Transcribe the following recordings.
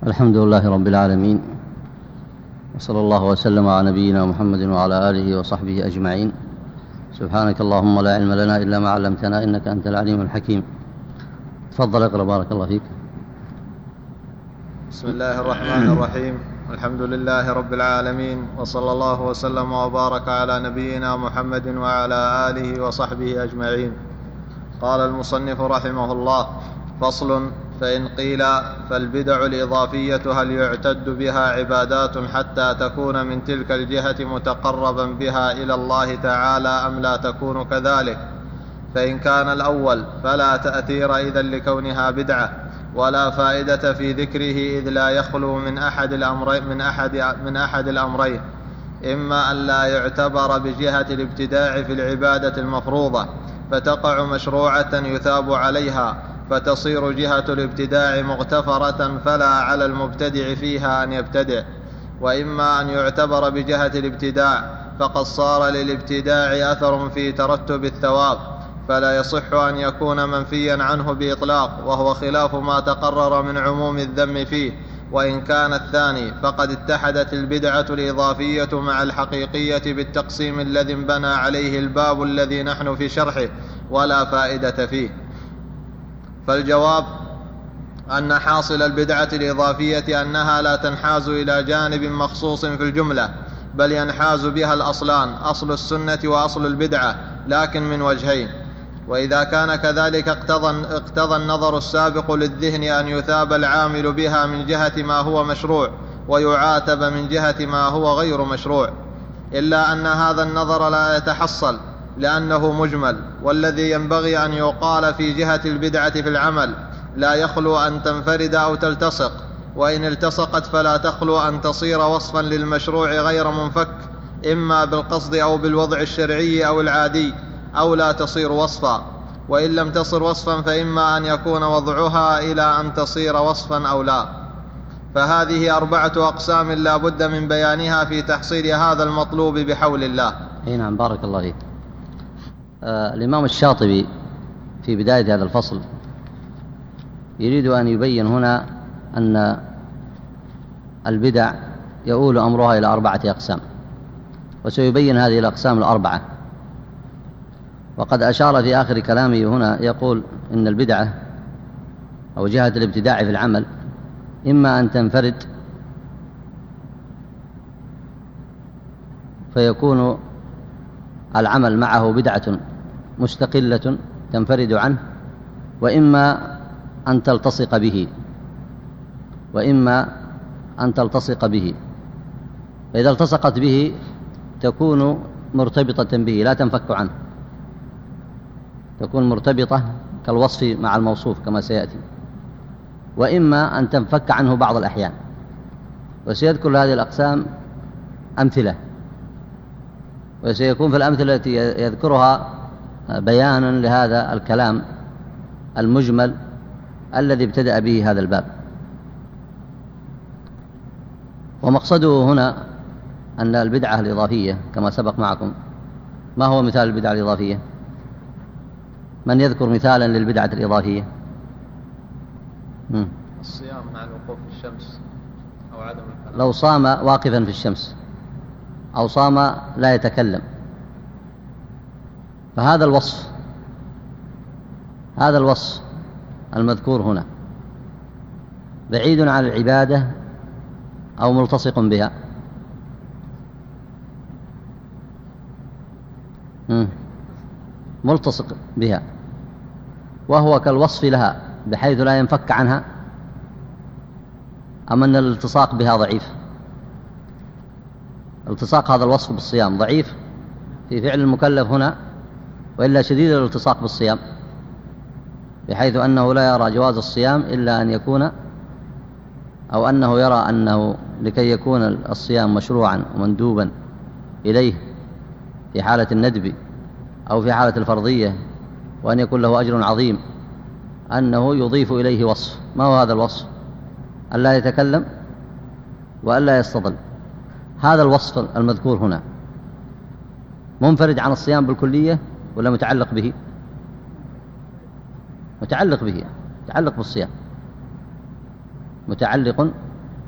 الحمد لله رب العالمين وصلى الله وسلم على نبينا محمد وعلى آله وصحبه أجمعين. سبحانك اللهم لا علم لنا إلا ما علمتنا إنك أنت العليم الحكيم. تفضل اقرأ بارك الله فيك. بسم الله الرحمن الرحيم. الحمد لله رب العالمين وصلى الله وسلم وبارك على نبينا محمد وعلى آله وصحبه أجمعين. قال المصنف رحمه الله فصل فإن قيل فالبدع الإضافية هل يعتد بها عبادات حتى تكون من تلك الجهة متقربا بها إلى الله تعالى أم لا تكون كذلك؟ فإن كان الأول فلا تأثير إذا لكونها بدعة ولا فائدة في ذكره إذ لا يخلو من أحد الأمرين من أحد من أحد الأمرين إما أن لا يعتبر بجهة الابتداع في العبادة المفروضة فتقع مشروعة يثاب عليها فتصير جهة الابتداع مغتفرة فلا على المبتدع فيها أن يبتدع وإما أن يعتبر بجهة الابتداع فقد صار للابتداع أثر في ترتب الثواب فلا يصح أن يكون منفيا عنه بإطلاق وهو خلاف ما تقرر من عموم الذم فيه وإن كان الثاني فقد اتحدت البدعة الإضافية مع الحقيقية بالتقسيم الذي انبنى عليه الباب الذي نحن في شرحه ولا فائدة فيه. فالجواب أن حاصل البدعة الإضافية أنها لا تنحاز إلى جانب مخصوص في الجملة بل ينحاز بها الأصلان أصل السنة وأصل البدعة لكن من وجهين. وإذا كان كذلك اقتضى, اقتضى النظر السابق للذهن أن يثاب العامل بها من جهة ما هو مشروع ويعاتب من جهة ما هو غير مشروع. إلا أن هذا النظر لا يتحصل لأنه مجمل والذي ينبغي أن يقال في جهة البدعة في العمل لا يخلو أن تنفرد أو تلتصق وإن التصقت فلا تخلو أن تصير وصفا للمشروع غير منفك إما بالقصد أو بالوضع الشرعي أو العادي أو لا تصير وصفا. وإن لم تصر وصفا فإما أن يكون وضعها إلى أن تصير وصفا أو لا. فهذه أربعة أقسام لا بد من بيانها في تحصيل هذا المطلوب بحول الله. اي نعم بارك الله فيك. الإمام الشاطبي في بداية هذا الفصل يريد أن يبين هنا أن البدع يؤول أمرها إلى أربعة أقسام وسيبين هذه الأقسام الأربعة. وقد أشار في آخر كلامه هنا يقول إن البدعة أو جهة الابتداع في العمل إما أن تنفرد فيكون العمل معه بدعة مستقلة تنفرد عنه وإما أن تلتصق به وإما أن تلتصق به. فإذا التصقت به تكون مرتبطة به لا تنفك عنه. تكون مرتبطة كالوصف مع الموصوف كما سيأتي. وإما أن تنفك عنه بعض الأحيان. وسيذكر هذه الأقسام أمثلة. وسيكون في الأمثلة التي يذكرها بيانا لهذا الكلام المجمل الذي ابتدأ به هذا الباب. ومقصده هنا أن البدعة الإضافية كما سبق معكم. ما هو مثال البدعة الإضافية؟ من يذكر مثالا للبدعة الإضافية؟ الصيام مع الوقوف في الشمس أو عدم الكلام لو صام واقفا في الشمس أو صام لا يتكلم. فهذا الوصف هذا الوصف المذكور هنا. بعيد عن العبادة أو ملتصق بها. ملتصق بها. وهو كالوصف لها بحيث لا ينفك عنها أم أن الالتصاق بها ضعيف. التصاق هذا الوصف بالصيام ضعيف. في فعل المكلف هنا وإلا شديد الالتصاق بالصيام بحيث أنه لا يرى جواز الصيام إلا أن يكون أو أنه يرى أنه لكي يكون الصيام مشروعا ومندوبا إليه في حالة الندب أو في حالة الفرضية وأن يكون له أجر عظيم أنه يضيف إليه وصف. ما هو هذا الوصف؟ ألا يتكلم وألا يستظل. هذا الوصف المذكور هنا. منفرد عن الصيام بالكلية ولا متعلق به؟ متعلق به متعلق بالصيام. متعلق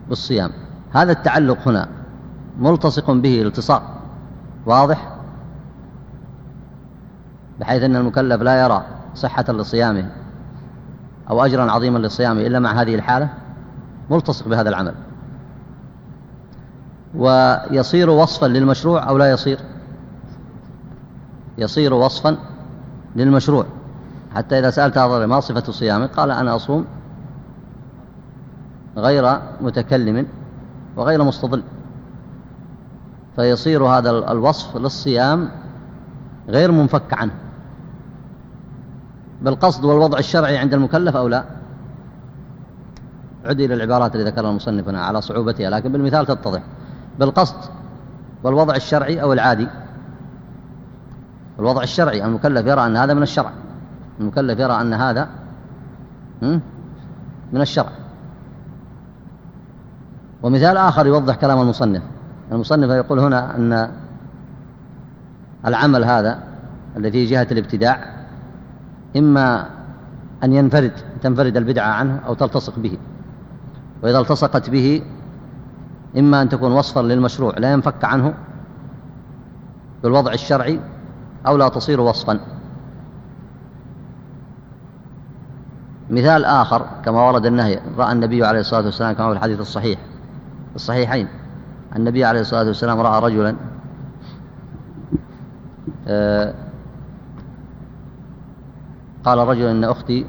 بالصيام. هذا التعلق هنا ملتصق به التصاق واضح؟ بحيث أن المكلف لا يرى صحة لصيامه أو أجرا عظيما لصيامه إلا مع هذه الحالة. ملتصق بهذا العمل. ويصير وصفا للمشروع أو لا يصير؟ يصير وصفا للمشروع. حتى إذا سألت هذا ما صفة صيامك؟ قال أنا أصوم غير متكلم وغير مستظل. فيصير هذا الوصف للصيام غير منفك عنه. بالقصد والوضع الشرعي عند المكلف أو لا؟ عد إلى العبارات اللي ذكرها المصنف هنا على صعوبتها لكن بالمثال تتضح. بالقصد والوضع الشرعي أو العادي الوضع الشرعي المكلف يرى أن هذا من الشرع. المكلف يرى أن هذا من الشرع. ومثال آخر يوضح كلام المصنف. المصنف يقول هنا أن العمل هذا الذي في جهة الابتداع إما أن ينفرد تنفرد البدعة عنه أو تلتصق به. وإذا التصقت به إما أن تكون وصفا للمشروع لا ينفك عنه. بالوضع الشرعي أو لا تصير وصفا. مثال آخر كما ورد النهي رأى النبي عليه الصلاة والسلام كما في الحديث الصحيح الصحيحين. النبي عليه الصلاة والسلام رأى رجلا آه، قال رجل إن أختي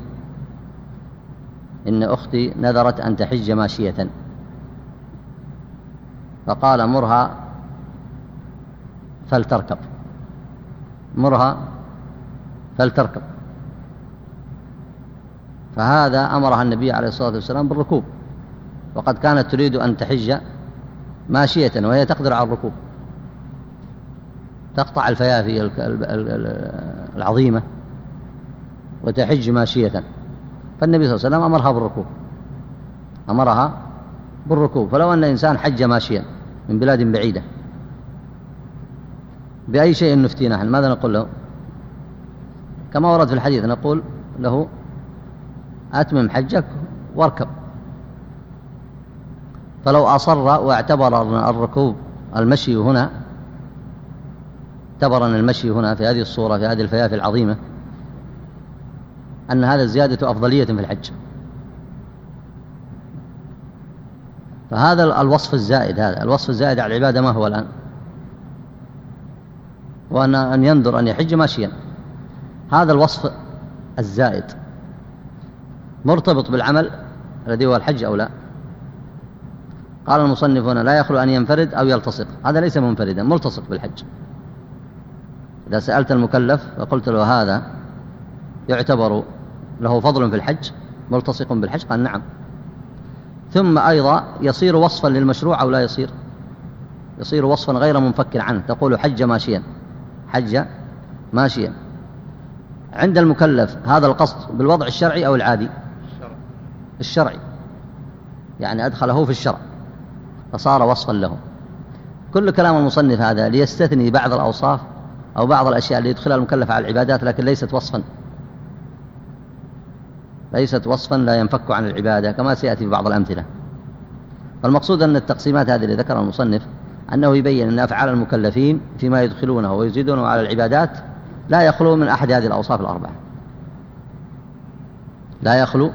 إن أختي نذرت أن تحج ماشية. فقال مرها فلتركب. مرها فلتركب. فهذا أمرها النبي عليه الصلاة والسلام بالركوب. وقد كانت تريد أن تحج ماشية وهي تقدر على الركوب. تقطع الفيافي العظيمة وتحج ماشية. فالنبي صلى الله عليه وسلم أمرها بالركوب. أمرها بالركوب. فلو أن إنسان حج ماشيا من بلاد بعيدة بأي شيء نفتي نحن ماذا نقول له؟ كما ورد في الحديث نقول له أتمم حجك واركب. فلو أصر واعتبر الركوب المشي هنا اعتبر أن المشي هنا في هذه الصورة في هذه الفيافي العظيمة أن هذا زيادة أفضلية في الحج. فهذا الوصف الزائد هذا. الوصف الزائد على العبادة ما هو الآن؟ وأن أن ينظر أن يحج ماشيا. هذا الوصف الزائد. مرتبط بالعمل الذي هو الحج أو لا. قال المصنف هنا لا يخلو أن ينفرد أو يلتصق. هذا ليس منفردا ملتصق بالحج. إذا سألت المكلف وقلت له هذا يعتبر له فضل في الحج ملتصق بالحج؟ قال نعم. ثم أيضا يصير وصفا للمشروع أو لا يصير؟ يصير وصفا غير منفك عنه تقول حج ماشيا. حج ماشيا عند المكلف هذا القصد بالوضع الشرعي أو العادي؟ الشرعي. يعني أدخله في الشرع. فصار وصفا له. كل كلام المصنف هذا ليستثني بعض الأوصاف أو بعض الأشياء اللي يدخلها المكلف على العبادات لكن ليست وصفا. ليست وصفا لا ينفك عن العبادة كما سيأتي في بعض الأمثلة. فالمقصود أن التقسيمات هذه اللي ذكرها المصنف أنه يبين أن أفعال المكلفين فيما يدخلونه ويزيدونه على العبادات لا يخلو من أحد هذه الأوصاف الأربعة. لا يخلو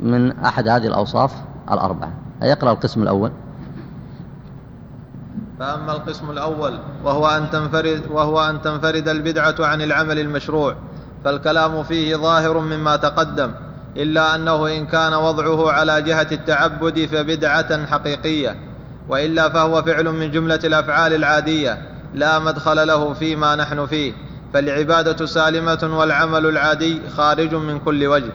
من أحد هذه الأوصاف الأربعة. يقرأ القسم الأول؟ فأما القسم الأول وهو أن تنفرد وهو أن تنفرد البدعة عن العمل المشروع فالكلام فيه ظاهر مما تقدم إلا أنه إن كان وضعه على جهة التعبد فبدعة حقيقية. وإلا فهو فعل من جملة الأفعال العادية لا مدخل له فيما نحن فيه فالعبادة سالمة والعمل العادي خارج من كل وجه.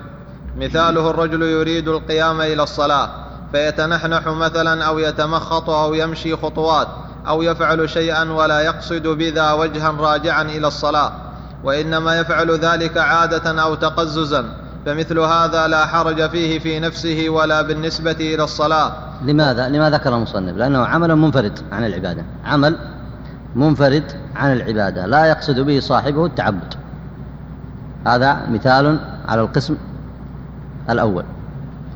مثاله الرجل يريد القيام إلى الصلاة فيتنحنح مثلا أو يتمخط أو يمشي خطوات أو يفعل شيئا ولا يقصد بذا وجها راجعا إلى الصلاة وإنما يفعل ذلك عادة أو تقززا. فمثل هذا لا حرج فيه في نفسه ولا بالنسبة إلى الصلاة. لماذا؟ لما ذكر المصنف؟ لأنه عمل منفرد عن العبادة. عمل منفرد عن العبادة. لا يقصد به صاحبه التعبد. هذا مثال على القسم الأول.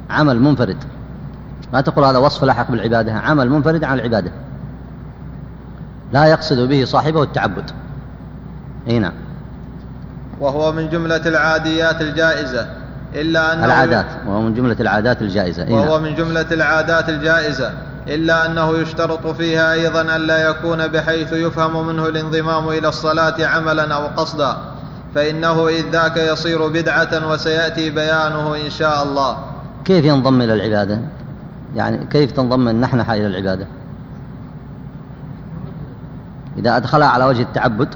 عمل منفرد. ما تقول هذا وصف لاحق بالعبادة. عمل منفرد عن العبادة. لا يقصد به صاحبه التعبد. أي نعم. وهو من جملة العاديات الجائزة إلا أنه العادات وهو من جملة العادات الجائزة إيه؟ وهو. من جملة العادات الجائزة إلا أنه يشترط فيها أيضا ألا يكون بحيث يفهم منه الانضمام إلى الصلاة عملا أو قصدا فإنه إذ ذاك يصير بدعة وسيأتي بيانه إن شاء الله. كيف ينضم إلى العبادة؟ يعني كيف تنضم النحنحة إلى العبادة؟ إذا أدخلها على وجه التعبد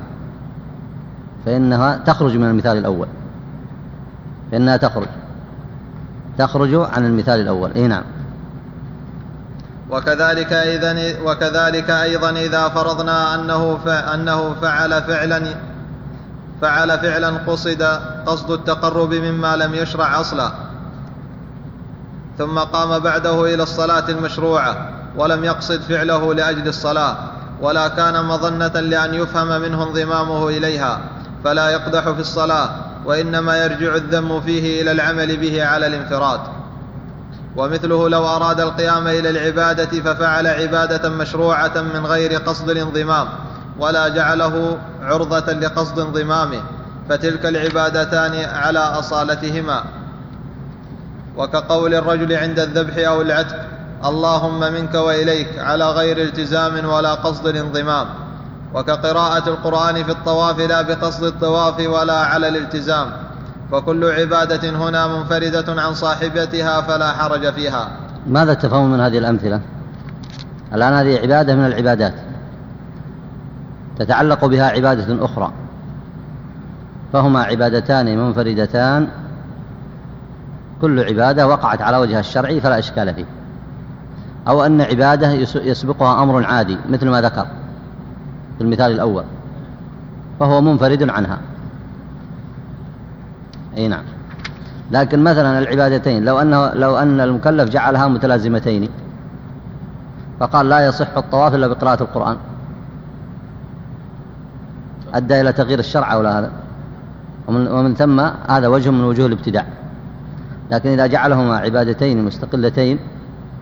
فإنها تخرج من المثال الأول. فإنها تخرج. تخرج عن المثال الأول. إيه نعم. وكذلك إذا وكذلك أيضا إذا فرضنا أنه أنه فعل فعلا فعل فعلا قصد قصد التقرب مما لم يشرع أصلا. ثم قام بعده إلى الصلاة المشروعة ولم يقصد فعله لأجل الصلاة. ولا كان مظنة لأن يفهم منه انضمامه إليها. فلا يقدح في الصلاة وإنما يرجع الذم فيه إلى العمل به على الانفراد. ومثله لو أراد القيام إلى العبادة ففعل عبادة مشروعة من غير قصد الانضمام ولا جعله عرضة لقصد انضمامه فتلك العبادتان على أصالتهما. وكقول الرجل عند الذبح أو العتق اللهم منك وإليك على غير التزام ولا قصد الانضمام. وكقراءة القرآن في الطواف لا بقصد الطواف ولا على الالتزام فكل عبادة هنا منفردة عن صاحبتها فلا حرج فيها. ماذا تفهم من هذه الأمثلة؟ الآن هذه عبادة من العبادات. تتعلق بها عبادة أخرى. فهما عبادتان منفردتان. كل عبادة وقعت على وجه الشرعي فلا إشكال فيه. أو أن عبادة يسبقها أمر عادي مثل ما ذكر. في المثال الأول فهو منفرد عنها. أي نعم. لكن مثلا العبادتين لو أن, لو أن المكلف جعلها متلازمتين فقال لا يصح الطواف إلا بقراءة القرآن. أدى إلى تغيير الشرع ولا هذا؟ ومن, ومن ثم هذا وجه من وجوه الابتداع. لكن إذا جعلهما عبادتين مستقلتين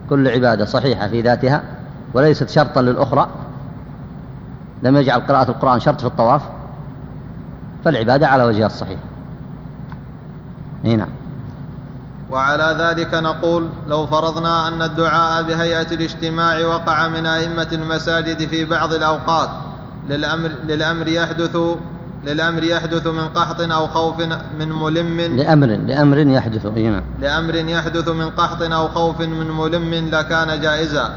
كل عبادة صحيحة في ذاتها وليست شرطا للأخرى لم يجعل قراءة القرآن شرط في الطواف فالعبادة على وجهها الصحيح. نعم. وعلى ذلك نقول لو فرضنا أن الدعاء بهيئة الاجتماع وقع من أئمة المساجد في بعض الأوقات للأمر, للأمر يحدث للأمر يحدث من قحط أو خوف من ملم. لأمر لأمر يحدث نعم. لأمر يحدث من قحط أو خوف من ملم لكان جائزا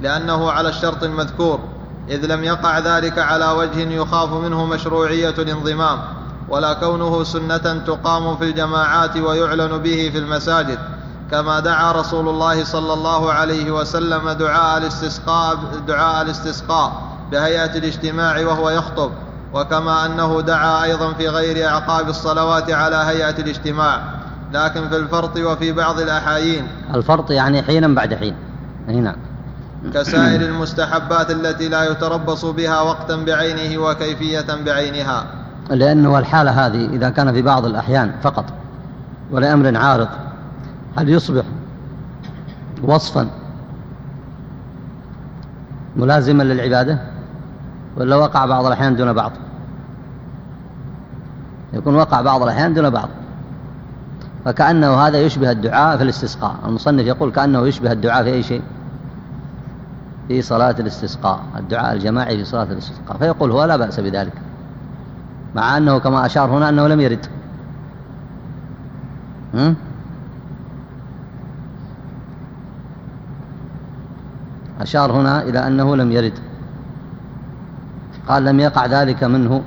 لأنه على الشرط المذكور. إذ لم يقع ذلك على وجه يخاف منه مشروعية الانضمام ولا كونه سنة تقام في الجماعات ويعلن به في المساجد كما دعا رسول الله صلى الله عليه وسلم دعاء الاستسقاء دعاء الاستسقاء بهيئة الاجتماع وهو يخطب وكما أنه دعا أيضا في غير أعقاب الصلوات على هيئة الاجتماع لكن في الفرط وفي بعض الأحايين. الفرط يعني حينا بعد حين. هنا. كسائر المستحبات التي لا يتربص بها وقتا بعينه وكيفية بعينها. لأنه الحالة هذه إذا كان في بعض الأحيان فقط ولأمر عارض هل يصبح وصفا ملازما للعبادة؟ ولا وقع بعض الأحيان دون بعض؟ يكون وقع بعض الأحيان دون بعض. فكأنه هذا يشبه الدعاء في الاستسقاء. المصنف يقول كأنه يشبه الدعاء في أي شيء؟ في صلاة الاستسقاء الدعاء الجماعي في صلاة الاستسقاء فيقول هو لا بأس بذلك مع أنه كما أشار هنا أنه لم يرد؟ أشار هنا إلى أنه لم يرد. قال لم يقع ذلك منه.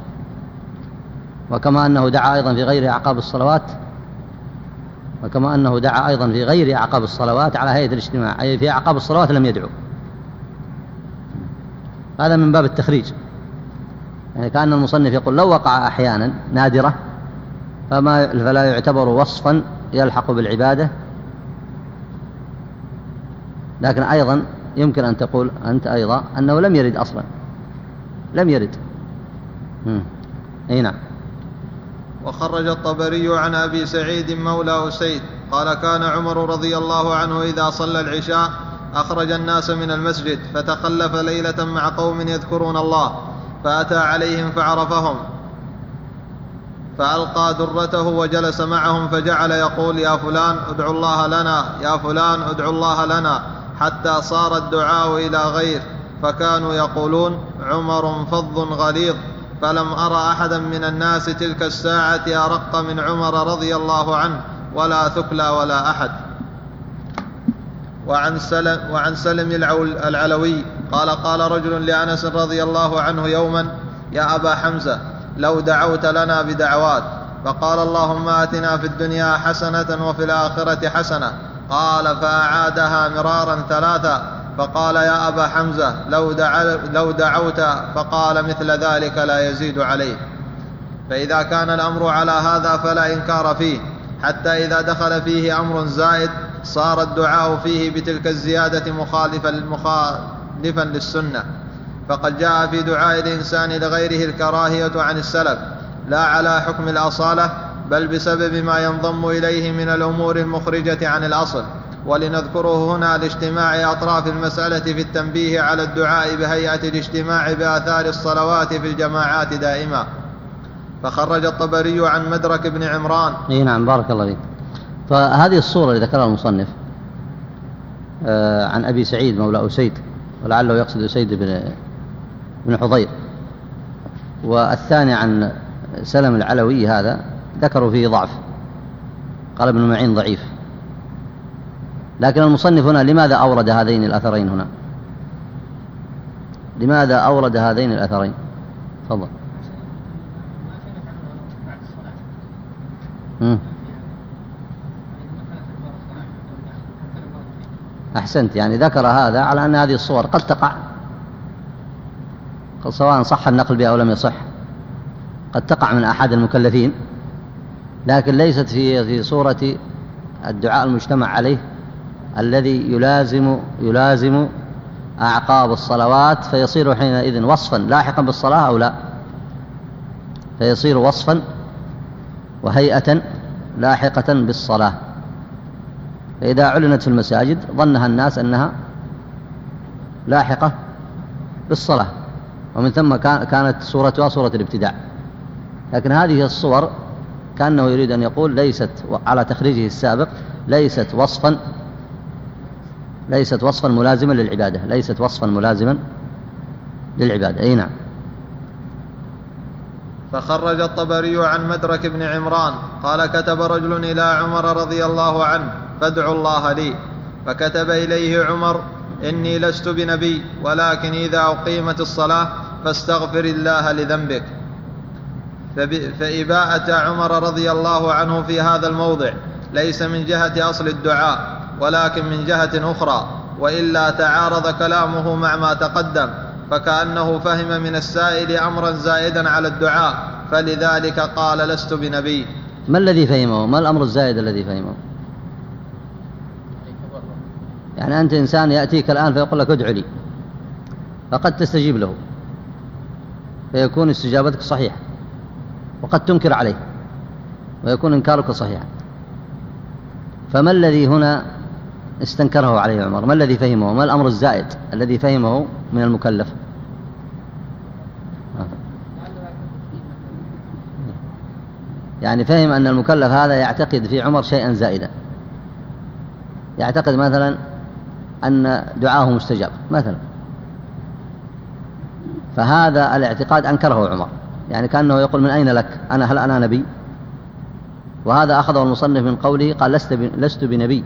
وكما أنه دعا أيضا في غير أعقاب الصلوات وكما أنه دعا أيضا في غير أعقاب الصلوات على هيئة الاجتماع أي في أعقاب الصلوات لم يدعو. هذا من باب التخريج. يعني كأن المصنف يقول لو وقع أحيانا نادرة فما فلا يعتبر وصفا يلحق بالعبادة. لكن أيضا يمكن أن تقول أنت أيضا أنه لم يرد أصلا. لم يرد. أي نعم. وخرج الطبري عن أبي سعيد مولى أسيد قال كان عمر رضي الله عنه إذا صلى العشاء أخرج الناس من المسجد فتخلف ليلة مع قوم يذكرون الله فأتى عليهم فعرفهم. فألقى درته وجلس معهم فجعل يقول يا فلان ادعوا الله لنا يا فلان ادعوا الله لنا. حتى صار الدعاء إلى غير فكانوا يقولون عمر فظ غليظ. فلم ارى أحدا من الناس تلك الساعة أرق من عمر رضي الله عنه ولا ثكلى ولا أحد. وعن سلم, وعن سلم العلوي قال قال رجل لأنس رضي الله عنه يوما يا أبا حمزة لو دعوت لنا بدعوات فقال اللهم آتنا في الدنيا حسنة وفي الآخرة حسنة. قال فأعادها مرارا ثلاثا فقال يا أبا حمزة لو, دع لو دعوت فقال مثل ذلك لا يزيد عليه فإذا كان الأمر على هذا فلا إنكار فيه حتى إذا دخل فيه أمر زائد صار الدعاء فيه بتلك الزيادة مخالفا مخالفا للسنة. فقد جاء في دعاء الإنسان لغيره الكراهية عن السلف لا على حكم الأصالة بل بسبب ما ينضم إليه من الأمور المخرجة عن الأصل. ولنذكره هنا لاجتماع أطراف المسألة في التنبيه على الدعاء بهيئة الاجتماع بآثار الصلوات في الجماعات دائما. فخرج الطبري عن مدرك بن عمران. اي نعم بارك الله فيك. فهذه الصورة اللي ذكرها المصنف آه، عن أبي سعيد مولى أسيد ولعله يقصد أسيد بن بن حضير. والثاني عن سلم العلوي هذا ذكروا فيه ضعف قال ابن معين ضعيف. لكن المصنف هنا لماذا أورد هذين الأثرين هنا؟ لماذا أورد هذين الأثرين؟ تفضل. أحسنت يعني ذكر هذا على أن هذه الصور قد تقع. سواء صح النقل بها أو لم يصح قد تقع من أحد المكلفين لكن ليست في في صورة الدعاء المجتمع عليه الذي يلازم يلازم أعقاب الصلوات فيصير حينئذ وصفا لاحقا بالصلاة أو لا؟ فيصير وصفا وهيئة لاحقة بالصلاة. فإذا أعلنت في المساجد ظنها الناس أنها لاحقة بالصلاة ومن ثم كانت صورتها صورة الابتداع. لكن هذه الصور كأنه يريد أن يقول ليست على تخريجه السابق ليست وصفا ليست وصفا ملازما للعبادة ليست وصفا ملازما للعبادة. أي نعم. فخرج الطبري عن مدرك بن عمران قال كتب رجل إلى عمر رضي الله عنه فادعوا الله لي. فكتب إليه عمر إني لست بنبي ولكن إذا أقيمت الصلاة فاستغفر الله لذنبك. فإباءة عمر رضي الله عنه في هذا الموضع ليس من جهة أصل الدعاء ولكن من جهة أخرى وإلا تعارض كلامه مع ما تقدم فكأنه فهم من السائل أمرا زائدا على الدعاء فلذلك قال لست بنبي. ما الذي فهمه؟ ما الأمر الزائد الذي فهمه؟ يعني أنت إنسان يأتيك الآن فيقول لك ادعو لي. فقد تستجيب له. فيكون استجابتك صحيحة. وقد تنكر عليه. ويكون إنكارك صحيحا فما الذي هنا استنكره عليه عمر؟ ما الذي فهمه؟ ما الأمر الزائد الذي فهمه من المكلف؟ يعني فهم أن المكلف هذا يعتقد في عمر شيئا زائدا. يعتقد مثلا أن دعاه مستجاب مثلا. فهذا الاعتقاد أنكره عمر. يعني كأنه يقول من أين لك؟ أنا هل أنا نبي؟ وهذا أخذه المصنف من قوله قال لست, لست بنبي.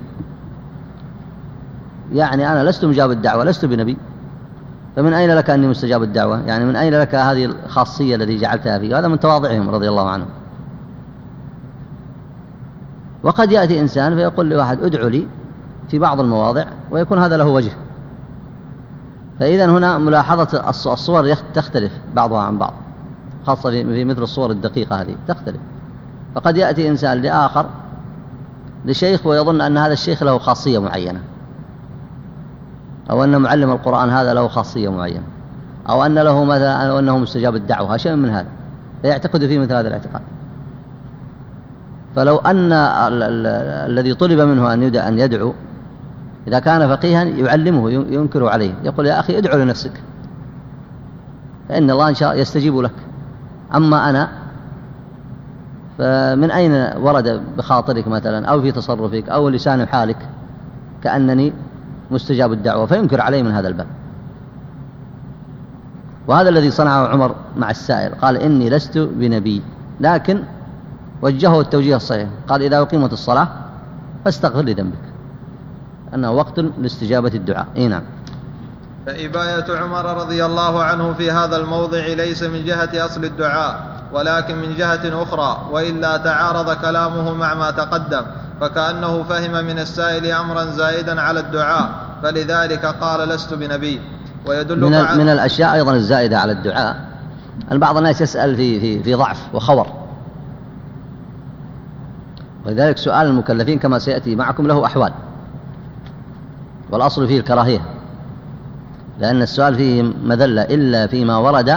يعني أنا لست مجاب الدعوة لست بنبي. فمن أين لك أني مستجاب الدعوة؟ يعني من أين لك هذه الخاصية التي جعلتها فيه هذا من تواضعهم رضي الله عنهم. وقد يأتي إنسان فيقول لواحد ادعو لي. في بعض المواضع ويكون هذا له وجه. فإذا هنا ملاحظة الصور تختلف بعضها عن بعض خاصة في مثل الصور الدقيقة هذه تختلف. فقد يأتي إنسان لآخر لشيخ ويظن أن هذا الشيخ له خاصية معينة أو أن معلم القرآن هذا له خاصية معينة أو أن له مثلا أو أنه مستجاب الدعوة شيء من هذا. فيعتقد فيه مثل هذا الاعتقاد. فلو أن الذي طلب منه أن يدعو إذا كان فقيها يعلمه ينكر عليه. يقول يا أخي ادعو لنفسك. فإن الله إن شاء يستجيب لك. أما أنا فمن أين ورد بخاطرك مثلا أو في تصرفك أو لسان حالك كأنني مستجاب الدعوة؟ فينكر عليه من هذا الباب. وهذا الذي صنعه عمر مع السائل. قال إني لست بنبي. لكن وجهه التوجيه الصحيح. قال إذا أقيمت الصلاة فاستغفر لذنبك. أنه وقت لاستجابة الدعاء. إيه نعم. فإباية عمر رضي الله عنه في هذا الموضع ليس من جهة أصل الدعاء ولكن من جهة أخرى وإلا تعارض كلامه مع ما تقدم فكأنه فهم من السائل أمرا زائدا على الدعاء فلذلك قال لست بنبي ويدل من, من الأشياء أيضا الزائدة على الدعاء. أن بعض الناس يسأل في, في, في ضعف وخور. ولذلك سؤال المكلفين كما سيأتي معكم له أحوال. والأصل فيه الكراهية لأن السؤال فيه مذلة إلا فيما ورد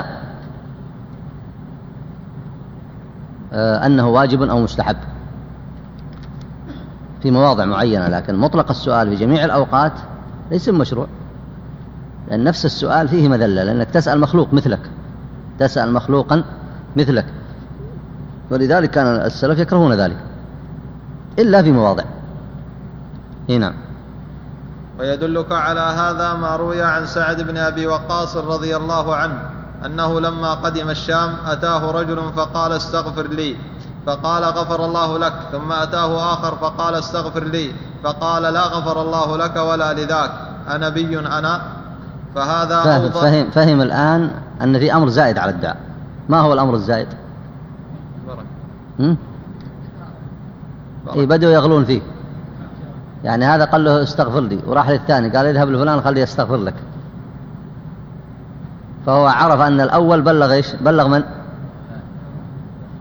آه، أنه واجب أو مستحب في مواضع معينة لكن مطلق السؤال في جميع الأوقات ليس مشروع لأن نفس السؤال فيه مذلة لأنك تسأل مخلوق مثلك تسأل مخلوقا مثلك ولذلك كان السلف يكرهون ذلك إلا في مواضع. إيه نعم. ويدلك على هذا ما روي عن سعد بن أبي وقاص رضي الله عنه أنه لما قدم الشام أتاه رجل فقال استغفر لي. فقال غفر الله لك. ثم أتاه آخر فقال استغفر لي. فقال لا غفر الله لك ولا لذاك. انبي أنا. فهذا فهم, فهم, فهم الآن أن في أمر زائد على الدعاء ما هو الأمر الزائد؟ بركة. إيه بدوا يغلون فيه. يعني هذا قال له استغفر لي وراح للثاني قال اذهب لفلان خليه يستغفر لك. فهو عرف أن الأول بلغ إيش؟ بلغ من؟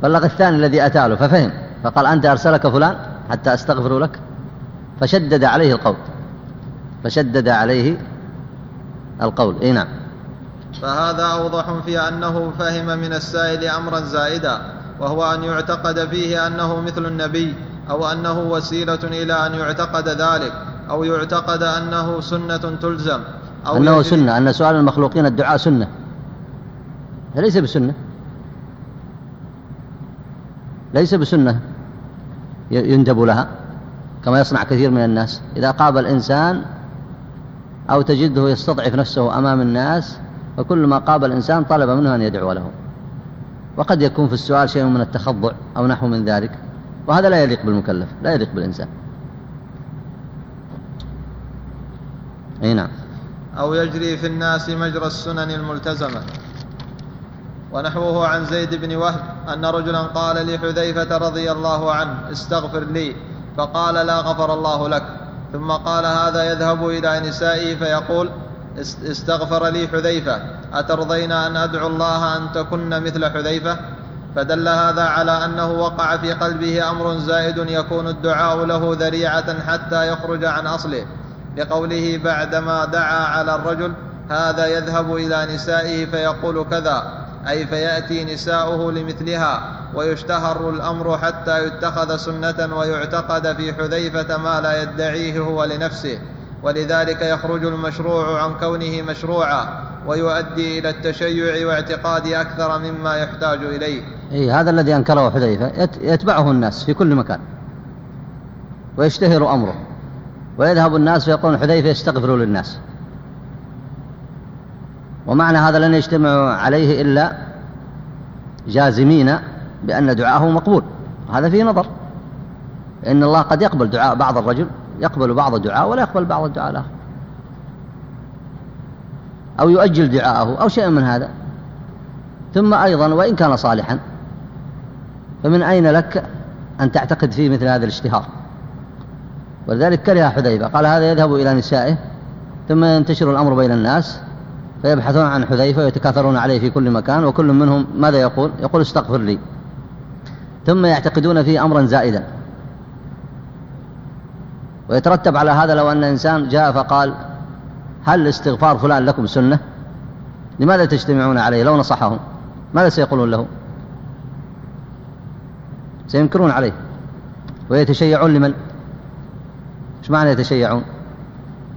بلغ الثاني الذي أتى له ففهم. فقال أنت أرسلك فلان حتى أستغفر لك؟ فشدد عليه القول. فشدد عليه القول. إي نعم. فهذا أوضح في أنه فهم من السائل أمرا زائدا وهو أن يعتقد فيه أنه مثل النبي. أو أنه وسيلة إلى أن يعتقد ذلك أو يعتقد أنه سنة تلزم أو أنه سنة أن سؤال المخلوقين الدعاء سنة. ليس بسنة. ليس بسنة يندب لها كما يصنع كثير من الناس. إذا قابل انسان أو تجده يستضعف نفسه أمام الناس فكل ما قابل انسان طلب منه أن يدعو له. وقد يكون في السؤال شيء من التخضع أو نحو من ذلك. وهذا لا يليق بالمكلف لا يليق بالإنسان. أي نعم. أو يجري في الناس مجرى السنن الملتزمة. ونحوه عن زيد بن وهب أن رجلا قال لحذيفة رضي الله عنه استغفر لي. فقال لا غفر الله لك. ثم قال هذا يذهب إلى نسائه فيقول استغفر لي حذيفة. أترضين أن أدعو الله أن تكن مثل حذيفة؟ فدل هذا على أنه وقع في قلبه أمر زائد يكون الدعاء له ذريعة حتى يخرج عن أصله. لقوله بعدما دعا على الرجل هذا يذهب إلى نسائه فيقول كذا أي فيأتي نساؤه لمثلها ويشتهر الأمر حتى يتخذ سنة ويعتقد في حذيفة ما لا يدعيه هو لنفسه. ولذلك يخرج المشروع عن كونه مشروعا. ويؤدي إلى التشيع واعتقاد أكثر مما يحتاج إليه. اي هذا الذي أنكره حذيفة. يتبعه الناس في كل مكان. ويشتهر أمره. ويذهب الناس فيقولون حذيفة يستغفر للناس. ومعنى هذا لن يجتمع عليه إلا جازمين بأن دعاءه مقبول. هذا فيه نظر. إن الله قد يقبل دعاء بعض الرجل يقبل بعض الدعاء ولا يقبل بعض الدعاء الآخر. أو يؤجل دعاءه أو شيء من هذا. ثم أيضا وإن كان صالحا فمن أين لك أن تعتقد فيه مثل هذا الاشتهار؟ ولذلك كره حذيفة قال هذا يذهب إلى نسائه ثم ينتشر الأمر بين الناس فيبحثون عن حذيفة ويتكاثرون عليه في كل مكان وكل منهم ماذا يقول؟ يقول استغفر لي. ثم يعتقدون فيه أمرا زائدا. ويترتب على هذا لو أن إنسان جاء فقال هل استغفار فلان لكم سنة؟ لماذا تجتمعون عليه؟ لو نصحهم ماذا سيقولون له؟ سينكرون عليه. ويتشيعون لمن؟ إيش معنى يتشيعون؟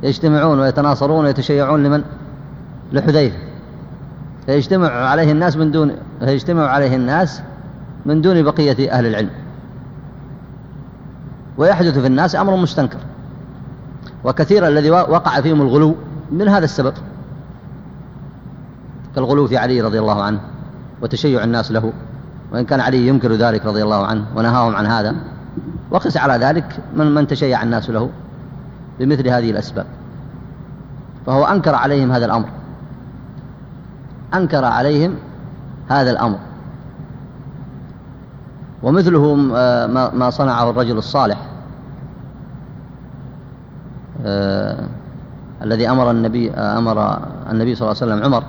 يجتمعون ويتناصرون ويتشيعون لمن؟ لحذيفة. فيجتمع عليه الناس من دون فيجتمع عليه الناس من دون بقية أهل العلم. ويحدث في الناس أمر مستنكر. وكثيرا الذي وقع فيهم الغلو من هذا السبب؟ كالغلو في علي رضي الله عنه وتشيع الناس له وإن كان علي ينكر ذلك رضي الله عنه ونهاهم عن هذا وقس على ذلك من من تشيع الناس له بمثل هذه الأسباب. فهو أنكر عليهم هذا الأمر. أنكر عليهم هذا الأمر. ومثله آه، ما صنعه الرجل الصالح. آه، الذي أمر النبي أمر النبي صلى الله عليه وسلم عمر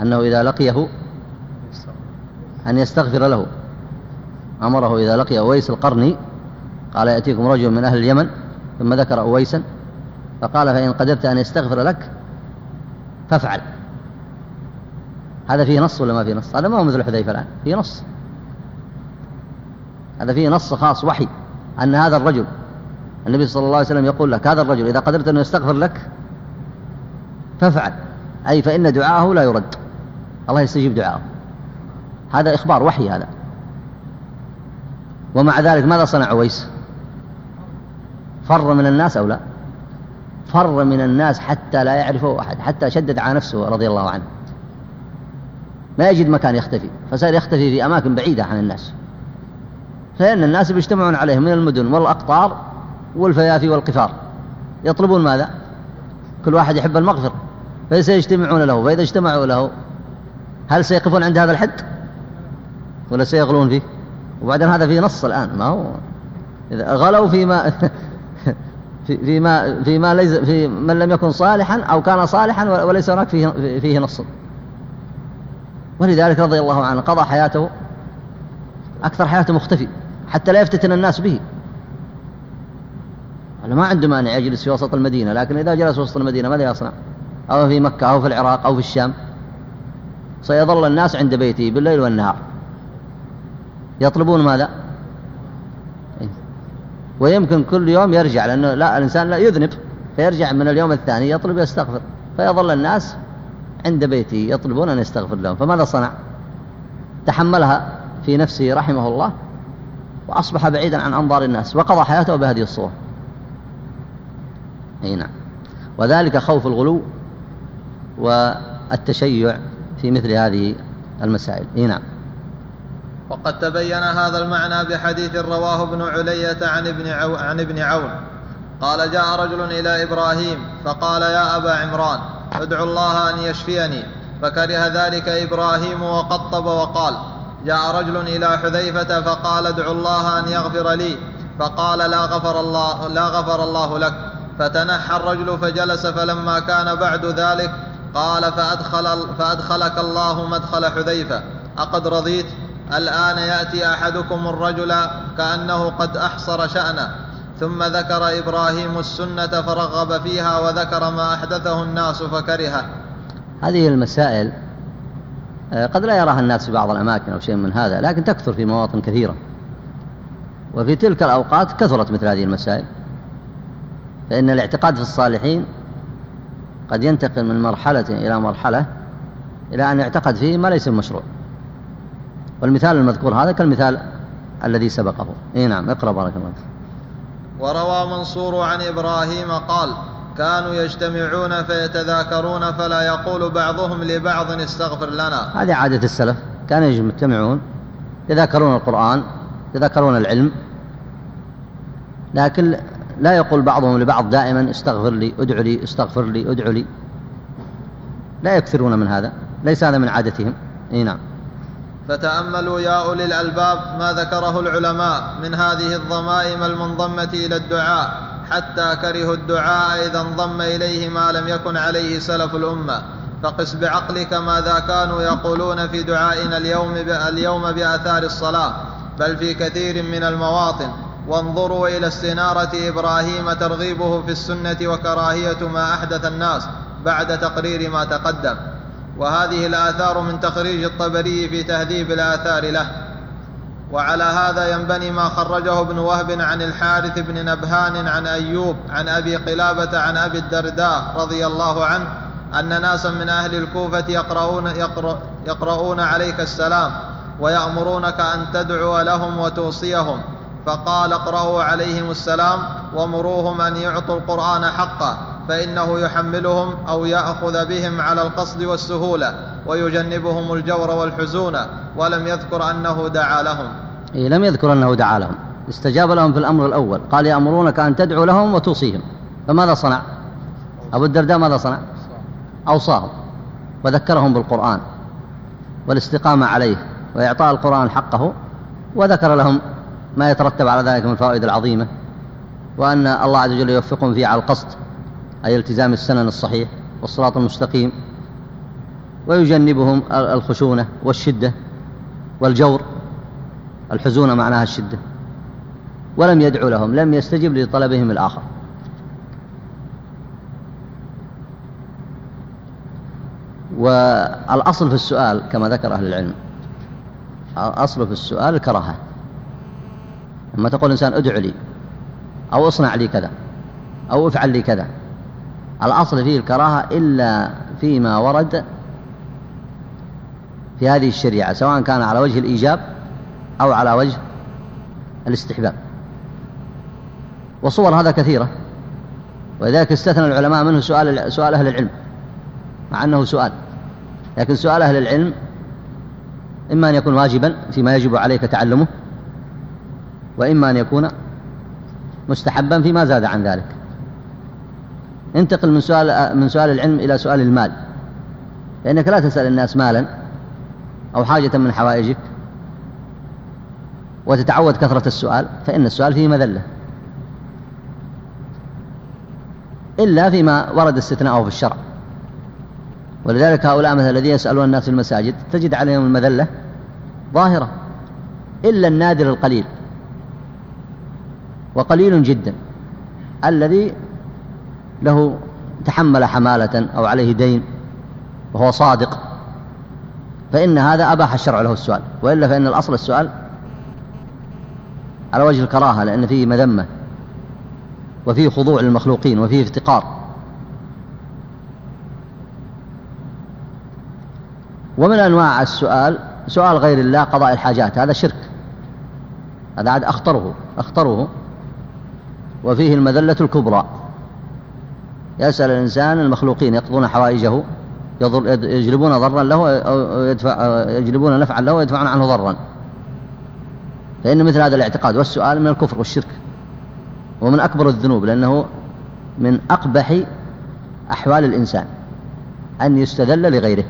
أنه إذا لقيه أن يستغفر له. أمره إذا لقي أويس القرني قال يأتيكم رجل من أهل اليمن ثم ذكر أويسا فقال فإن قدرت أن يستغفر لك فافعل. هذا فيه نص ولا ما فيه نص؟ هذا ما هو مثل حذيفة الآن فيه نص. هذا فيه نص خاص وحي أن هذا الرجل النبي صلى الله عليه وسلم يقول لك هذا الرجل إذا قدرت أن يستغفر لك فافعل. أي فإن دعاءه لا يرد. الله يستجيب دعاءه. هذا إخبار وحي هذا. ومع ذلك ماذا صنع عويس فر من الناس أو لا؟ فر من الناس حتى لا يعرفه أحد حتى شدد على نفسه رضي الله عنه. ما يجد مكان يختفي فصار يختفي في أماكن بعيدة عن الناس. فإن الناس بيجتمعون عليه من المدن والأقطار والفيافي والقفار. يطلبون ماذا؟ كل واحد يحب المغفر فسيجتمعون له فإذا اجتمعوا له هل سيقفون عند هذا الحد؟ ولا سيغلون فيه؟ وبعدين هذا في نص الآن ما هو؟ إذا غلوا فيما في فيما فيما ليس في من لم يكن صالحا أو كان صالحا وليس هناك فيه فيه نص. ولذلك رضي الله عنه قضى حياته أكثر حياته مختفي حتى لا يفتتن الناس به. أنا ما عنده مانع يجلس في وسط المدينة لكن إذا جلس وسط المدينة ماذا يصنع. أو في مكة أو في العراق أو في الشام. سيظل الناس عند بيته بالليل والنهار. يطلبون ماذا؟ إيه. ويمكن كل يوم يرجع لأنه لا الإنسان لا يذنب فيرجع من اليوم الثاني يطلب يستغفر. فيظل الناس عند بيته يطلبون أن يستغفر لهم. فماذا صنع؟ تحملها في نفسه رحمه الله وأصبح بعيدا عن أنظار الناس وقضى حياته بهذه الصورة. أي نعم. وذلك خوف الغلو والتشيع في مثل هذه المسائل. أي نعم. وقد تبين هذا المعنى بحديث رواه ابن علية عن ابن, عو عن ابن عون. قال جاء رجل إلى إبراهيم فقال يا أبا عمران ادعو الله أن يشفيني. فكره ذلك إبراهيم وقطب وقال جاء رجل إلى حذيفة فقال ادعو الله أن يغفر لي. فقال لا غفر الله لا غفر الله لك. فتنحى الرجل فجلس فلما كان بعد ذلك قال فأدخل فأدخلك الله مدخل حذيفة. أقد رضيت؟ الآن يأتي أحدكم الرجل كأنه قد أحصر شأنه ثم ذكر إبراهيم السنة فرغب فيها وذكر ما أحدثه الناس فكرهه. هذه المسائل آه، قد لا يراها الناس في بعض الأماكن أو شيء من هذا لكن تكثر في مواطن كثيرة. وفي تلك الأوقات كثرت مثل هذه المسائل. فإن الاعتقاد في الصالحين قد ينتقل من مرحلة إلى مرحلة إلى أن يعتقد فيه ما ليس مشروع. والمثال المذكور هذا كالمثال الذي سبقه. إي نعم اقرأ بارك الله وروى منصور عن إبراهيم قال كانوا يجتمعون فيتذاكرون فلا يقول بعضهم لبعض استغفر لنا. هذه عادة السلف. كانوا يجتمعون يذاكرون القرآن يذاكرون العلم لكن لا يقول بعضهم لبعض دائما استغفر لي ادعو لي استغفر لي ادعو لي. لا يكثرون من هذا ليس هذا من عادتهم. إي نعم. فتأملوا يا أولي الألباب ما ذكره العلماء من هذه الضمائم المنضمة إلى الدعاء حتى كرهوا الدعاء إذا انضم إليه ما لم يكن عليه سلف الأمة. فقس بعقلك ماذا كانوا يقولون في دعائنا اليوم اليوم بآثار الصلاة بل في كثير من المواطن. وانظروا إلى استنارة إبراهيم ترغيبه في السنة وكراهية ما أحدث الناس بعد تقرير ما تقدم. وهذه الآثار من تخريج الطبري في تهذيب الآثار له. وعلى هذا ينبني ما خرجه ابن وهب عن الحارث بن نبهان عن أيوب عن أبي قلابة عن أبي الدرداء رضي الله عنه أن ناسا من أهل الكوفة يقرؤون, يقرؤون عليك السلام ويأمرونك أن تدعو لهم وتوصيهم. فقال اقرأوا عليهم السلام ومروهم أن يعطوا القرآن حقه فإنه يحملهم أو يأخذ بهم على القصد والسهولة ويجنبهم الجور والحزون ولم يذكر أنه دعا لهم. إيه لم يذكر أنه دعا لهم. استجاب لهم في الأمر الأول. قال يأمرونك أن تدعو لهم وتوصيهم. فماذا صنع؟ أبو الدرداء ماذا صنع؟ أوصاهم وذكرهم بالقرآن والاستقامة عليه وإعطاء القرآن حقه وذكر لهم ما يترتب على ذلك من الفوائد العظيمة وأن الله عز وجل يوفقهم فيه على القصد أي التزام السنن الصحيح والصراط المستقيم ويجنبهم الخشونة والشدة والجور الحزونة معناها الشدة ولم يدعو لهم لم يستجب لطلبهم الآخر. والأصل في السؤال كما ذكر أهل العلم الأصل في السؤال الكراهة. لما تقول إنسان ادع لي أو اصنع لي كذا أو افعل لي كذا. الأصل فيه الكراهة إلا فيما ورد في هذه الشريعة سواء كان على وجه الإيجاب أو على وجه الاستحباب. وصور هذا كثيرة ولذلك استثنى العلماء منه سؤال سؤال أهل العلم مع أنه سؤال. لكن سؤال أهل العلم إما أن يكون واجبا فيما يجب عليك تعلمه وإما أن يكون مستحبا فيما زاد عن ذلك. انتقل من سؤال من سؤال العلم إلى سؤال المال. لأنك لا تسأل الناس مالا أو حاجة من حوائجك وتتعود كثرة السؤال فإن السؤال فيه مذلة. إلا فيما ورد استثناءه في الشرع. ولذلك هؤلاء مثلا الذين يسألون الناس في المساجد تجد عليهم المذلة ظاهرة إلا النادر القليل. وقليل جدا الذي له تحمل حمالة أو عليه دين وهو صادق. فإن هذا أباح الشرع له السؤال وإلا فإن الأصل السؤال على وجه الكراهة لأن فيه مذمة وفيه خضوع للمخلوقين وفيه افتقار. ومن أنواع السؤال سؤال غير الله قضاء الحاجات هذا شرك. هذا عاد أخطره أخطره وفيه المذلة الكبرى. يسأل الإنسان المخلوقين يقضون حوائجه يجلبون ضرا له أو يدفع يجلبون نفعا له ويدفعون عنه ضرا. فإن مثل هذا الاعتقاد والسؤال من الكفر والشرك ومن أكبر الذنوب لأنه من أقبح أحوال الإنسان أن يستذل لغيره.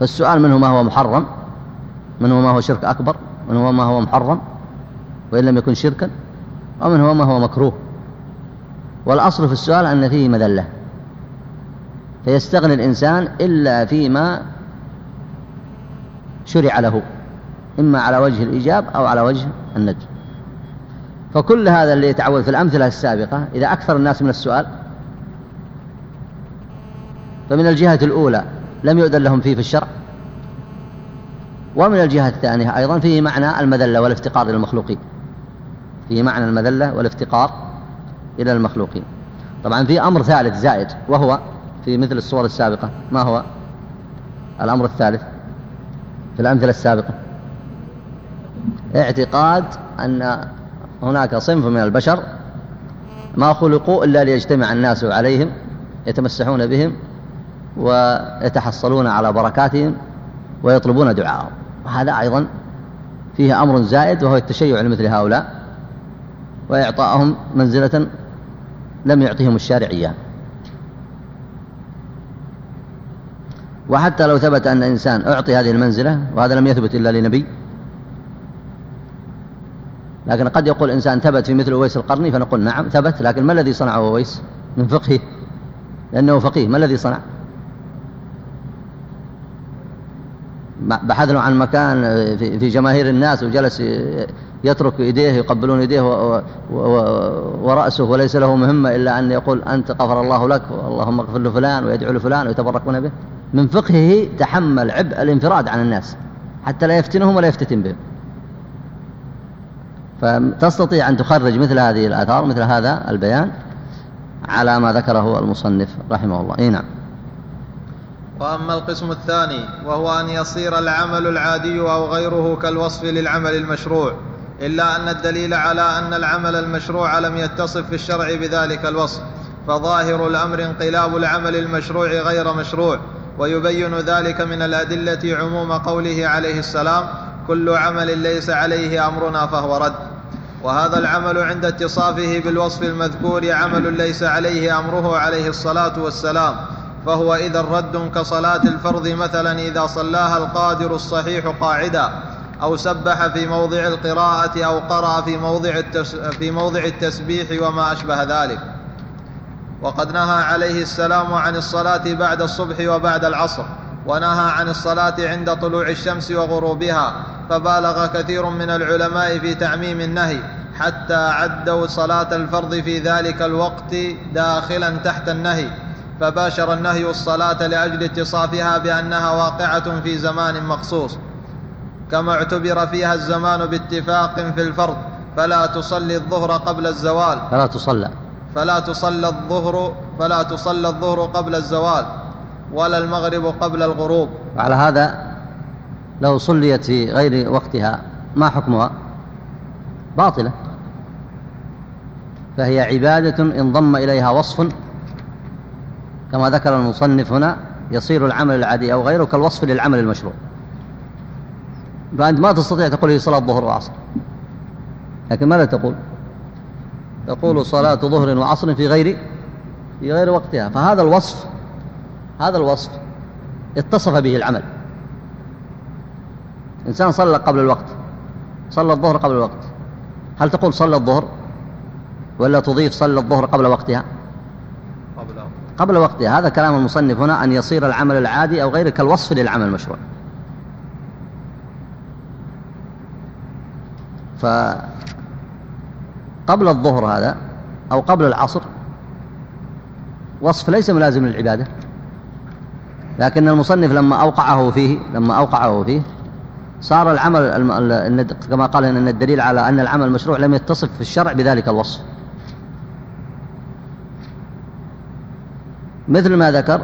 فالسؤال منه ما هو محرم؟ منه ما هو شرك أكبر؟ من هو ما هو محرم وإن لم يكن شركا ومن هو ما هو مكروه. والأصل في السؤال أن فيه مذلة. فيستغني الإنسان إلا فيما شرع له إما على وجه الإيجاب أو على وجه الندب فكل هذا اللي يتعود في الأمثلة السابقة إذا أكثر الناس من السؤال فمن الجهة الأولى لم يؤذن لهم فيه في الشرع. ومن الجهة الثانية أيضا فيه معنى المذلة والافتقار إلى المخلوقين. فيه معنى المذلة والافتقار إلى المخلوقين. طبعا في أمر ثالث زائد وهو في مثل الصور السابقة. ما هو؟ الأمر الثالث في الأمثلة السابقة. اعتقاد أن هناك صنف من البشر ما خلقوا إلا ليجتمع الناس عليهم يتمسحون بهم ويتحصلون على بركاتهم ويطلبون دعاءهم. وهذا أيضا فيه أمر زائد وهو التشيع لمثل هؤلاء وإعطائهم منزلة لم يعطهم الشارع وحتى لو ثبت أن إنسان أعطي هذه المنزلة وهذا لم يثبت إلا لنبي لكن قد يقول إنسان ثبت في مثل أويس القرني فنقول نعم ثبت لكن ما الذي صنعه أويس من فقهه؟ لأنه فقيه ما الذي صنع؟ بحث له عن مكان في جماهير الناس وجلس يترك يديه يقبلون يديه ورأسه وليس له مهمة إلا أن يقول أنت غفر الله لك اللهم اغفر لفلان ويدعو لفلان ويتبركون به. من فقهه تحمل عبء الانفراد عن الناس حتى لا يفتنهم ولا يفتتن بهم. فتستطيع أن تخرج مثل هذه الآثار مثل هذا البيان على ما ذكره المصنف رحمه الله. إيه نعم. وأما القسم الثاني وهو أن يصير العمل العادي أو غيره كالوصف للعمل المشروع إلا أن الدليل على أن العمل المشروع لم يتصف في الشرع بذلك الوصف فظاهر الأمر انقلاب العمل المشروع غير مشروع ويبين ذلك من الأدلة عموم قوله عليه السلام كل عمل ليس عليه أمرنا فهو رد وهذا العمل عند اتصافه بالوصف المذكور عمل ليس عليه أمره عليه الصلاة والسلام فهو إذا رد كصلاة الفرض مثلا إذا صلاها القادر الصحيح قاعدا أو سبح في موضع القراءة أو قرأ في موضع, التس في موضع التسبيح وما أشبه ذلك. وقد نهى عليه السلام عن الصلاة بعد الصبح وبعد العصر ونهى عن الصلاة عند طلوع الشمس وغروبها فبالغ كثير من العلماء في تعميم النهي حتى عدوا صلاة الفرض في ذلك الوقت داخلا تحت النهي. فباشر النهي الصلاه لأجل اتصافها بأنها واقعة في زمان مخصوص كما اعتبر فيها الزمان باتفاق في الفرض فلا تصلي الظهر قبل الزوال. فلا تصلى. فلا تصلى الظهر فلا تصلى الظهر قبل الزوال ولا المغرب قبل الغروب. وعلى هذا لو صليت في غير وقتها ما حكمها؟ باطلة. فهي عبادة انضم إليها وصف كما ذكر المصنف هنا يصير العمل العادي أو غيره كالوصف للعمل المشروع. فأنت ما تستطيع تقول هي صلاة ظهر وعصر. لكن ماذا تقول؟ تقول صلاة ظهر وعصر في غير في غير وقتها. فهذا الوصف هذا الوصف اتصف به العمل. إنسان صلى قبل الوقت صلى الظهر قبل الوقت. هل تقول صلى الظهر ولا تضيف صلى الظهر قبل وقتها؟ قبل وقتها. هذا كلام المصنف هنا أن يصير العمل العادي أو غيره كالوصف للعمل المشروع. فقبل الظهر هذا أو قبل العصر وصف ليس ملازم للعبادة. لكن المصنف لما أوقعه فيه لما أوقعه فيه صار العمل كما قال أن الدليل على أن العمل المشروع لم يتصف في الشرع بذلك الوصف. مثل ما ذكر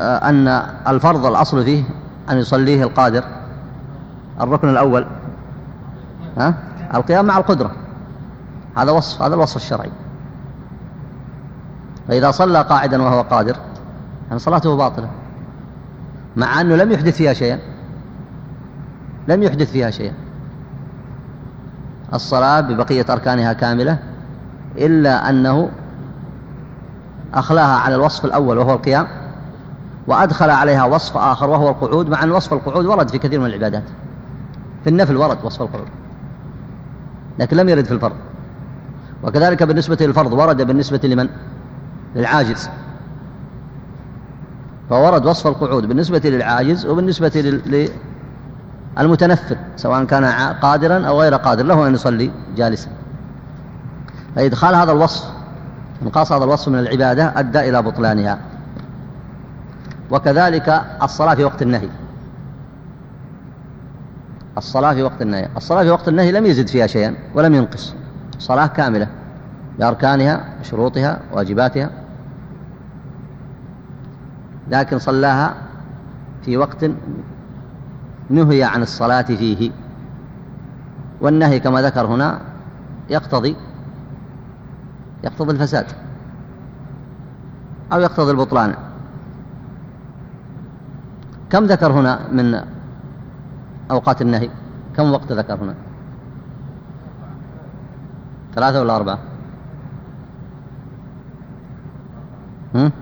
آه، أن الفرض الأصل فيه أن يصليه القادر الركن الأول ها؟ القيام مع القدرة. هذا وصف هذا الوصف الشرعي. فإذا صلى قاعدا وهو قادر يعني صلاته باطلة. مع أنه لم يحدث فيها شيئا. لم يحدث فيها شيئا. الصلاة ببقية أركانها كاملة إلا أنه أخلاها على الوصف الأول وهو القيام وأدخل عليها وصف آخر وهو القعود مع أن وصف القعود ورد في كثير من العبادات. في النفل ورد وصف القعود لكن لم يرد في الفرض. وكذلك بالنسبة للفرض ورد بالنسبة لمن؟ للعاجز. فورد وصف القعود بالنسبة للعاجز وبالنسبة للمتنفل سواء كان قادرا أو غير قادر له أن يصلي جالسا. فإدخال هذا الوصف انقاص هذا الوصف من العبادة أدى إلى بطلانها. وكذلك الصلاة في وقت النهي. الصلاة في وقت النهي. الصلاة في وقت النهي لم يزد فيها شيئا ولم ينقص. صلاة كاملة. بأركانها شروطها واجباتها. لكن صلاها في وقت نهي عن الصلاة فيه. والنهي كما ذكر هنا يقتضي يقتضي الفساد أو يقتضي البطلان. كم ذكر هنا من أوقات النهي؟ كم وقت ذكر هنا؟ ثلاثة ولا أربعة؟ هم؟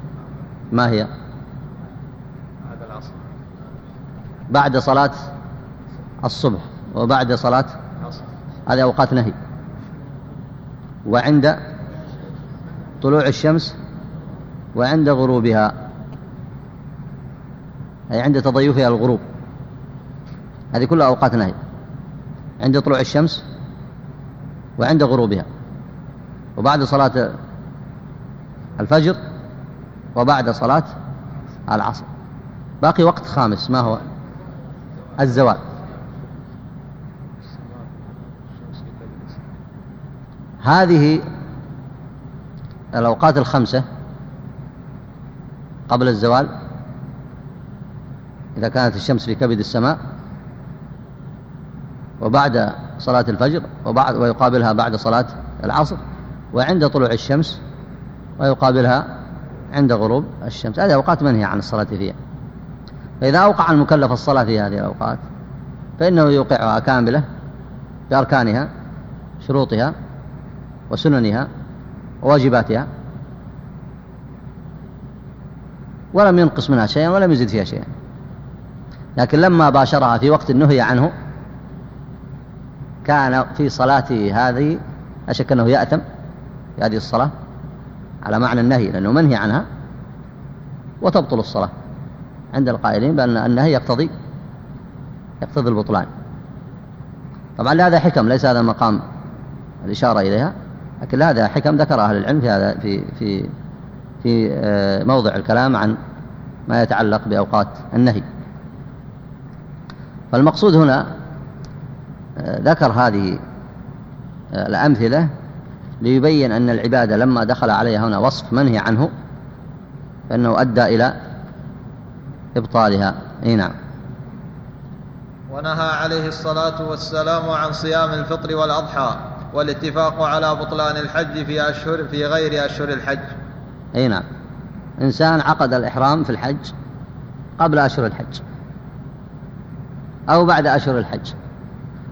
ما هي؟ بعد العصر بعد صلاة الصبح وبعد صلاة هذه أوقات نهي. وعند طلوع الشمس وعند غروبها أي عند تضيفها الغروب. هذه كلها أوقات نهي. عند طلوع الشمس وعند غروبها. وبعد صلاة الفجر وبعد صلاة العصر. باقي وقت خامس ما هو؟ الزوال. هذه الأوقات الخمسة قبل الزوال إذا كانت الشمس في كبد السماء وبعد صلاة الفجر وبعد ويقابلها بعد صلاة العصر وعند طلوع الشمس ويقابلها عند غروب الشمس. هذه أوقات منهي عن الصلاة فيها. فإذا أوقع المكلف الصلاة في هذه الأوقات فإنه يوقعها كاملة بأركانها شروطها وسننها وواجباتها ولم ينقص منها شيئا ولم يزد فيها شيئا. لكن لما باشرها في وقت نهي عنه كان في صلاته هذه أشك أنه يأتم في هذه الصلاة على معنى النهي لأنه منهي عنها وتبطل الصلاة عند القائلين بأن النهي يقتضي يقتضي البطلان. طبعا لهذا حكم ليس هذا مقام الإشارة إليها. لكن هذا حكم ذكر أهل العلم في هذا في في في آه، موضع الكلام عن ما يتعلق بأوقات النهي. فالمقصود هنا آه، ذكر هذه آه، الأمثلة ليبين أن العبادة لما دخل عليها هنا وصف منهي عنه فإنه أدى إلى إبطالها. أي نعم. ونهى عليه الصلاة والسلام عن صيام الفطر والأضحى. والاتفاق على بطلان الحج في أشهر في غير أشهر الحج. أي نعم. إنسان عقد الإحرام في الحج قبل أشهر الحج أو بعد أشهر الحج.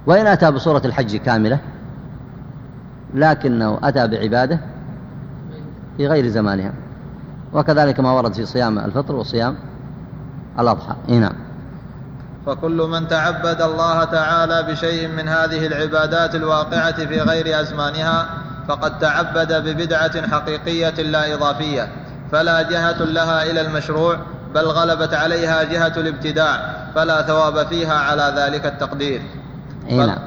وإن أتى بصورة الحج كاملة لكنه أتى بعبادة في غير زمانها. وكذلك ما ورد في صيام الفطر وصيام الأضحى. نعم. فكل من تعبد الله تعالى بشيء من هذه العبادات الواقعة في غير أزمانها فقد تعبد ببدعة حقيقية لا إضافية فلا جهة لها إلى المشروع بل غلبت عليها جهة الابتداع فلا ثواب فيها على ذلك التقدير. إي نعم.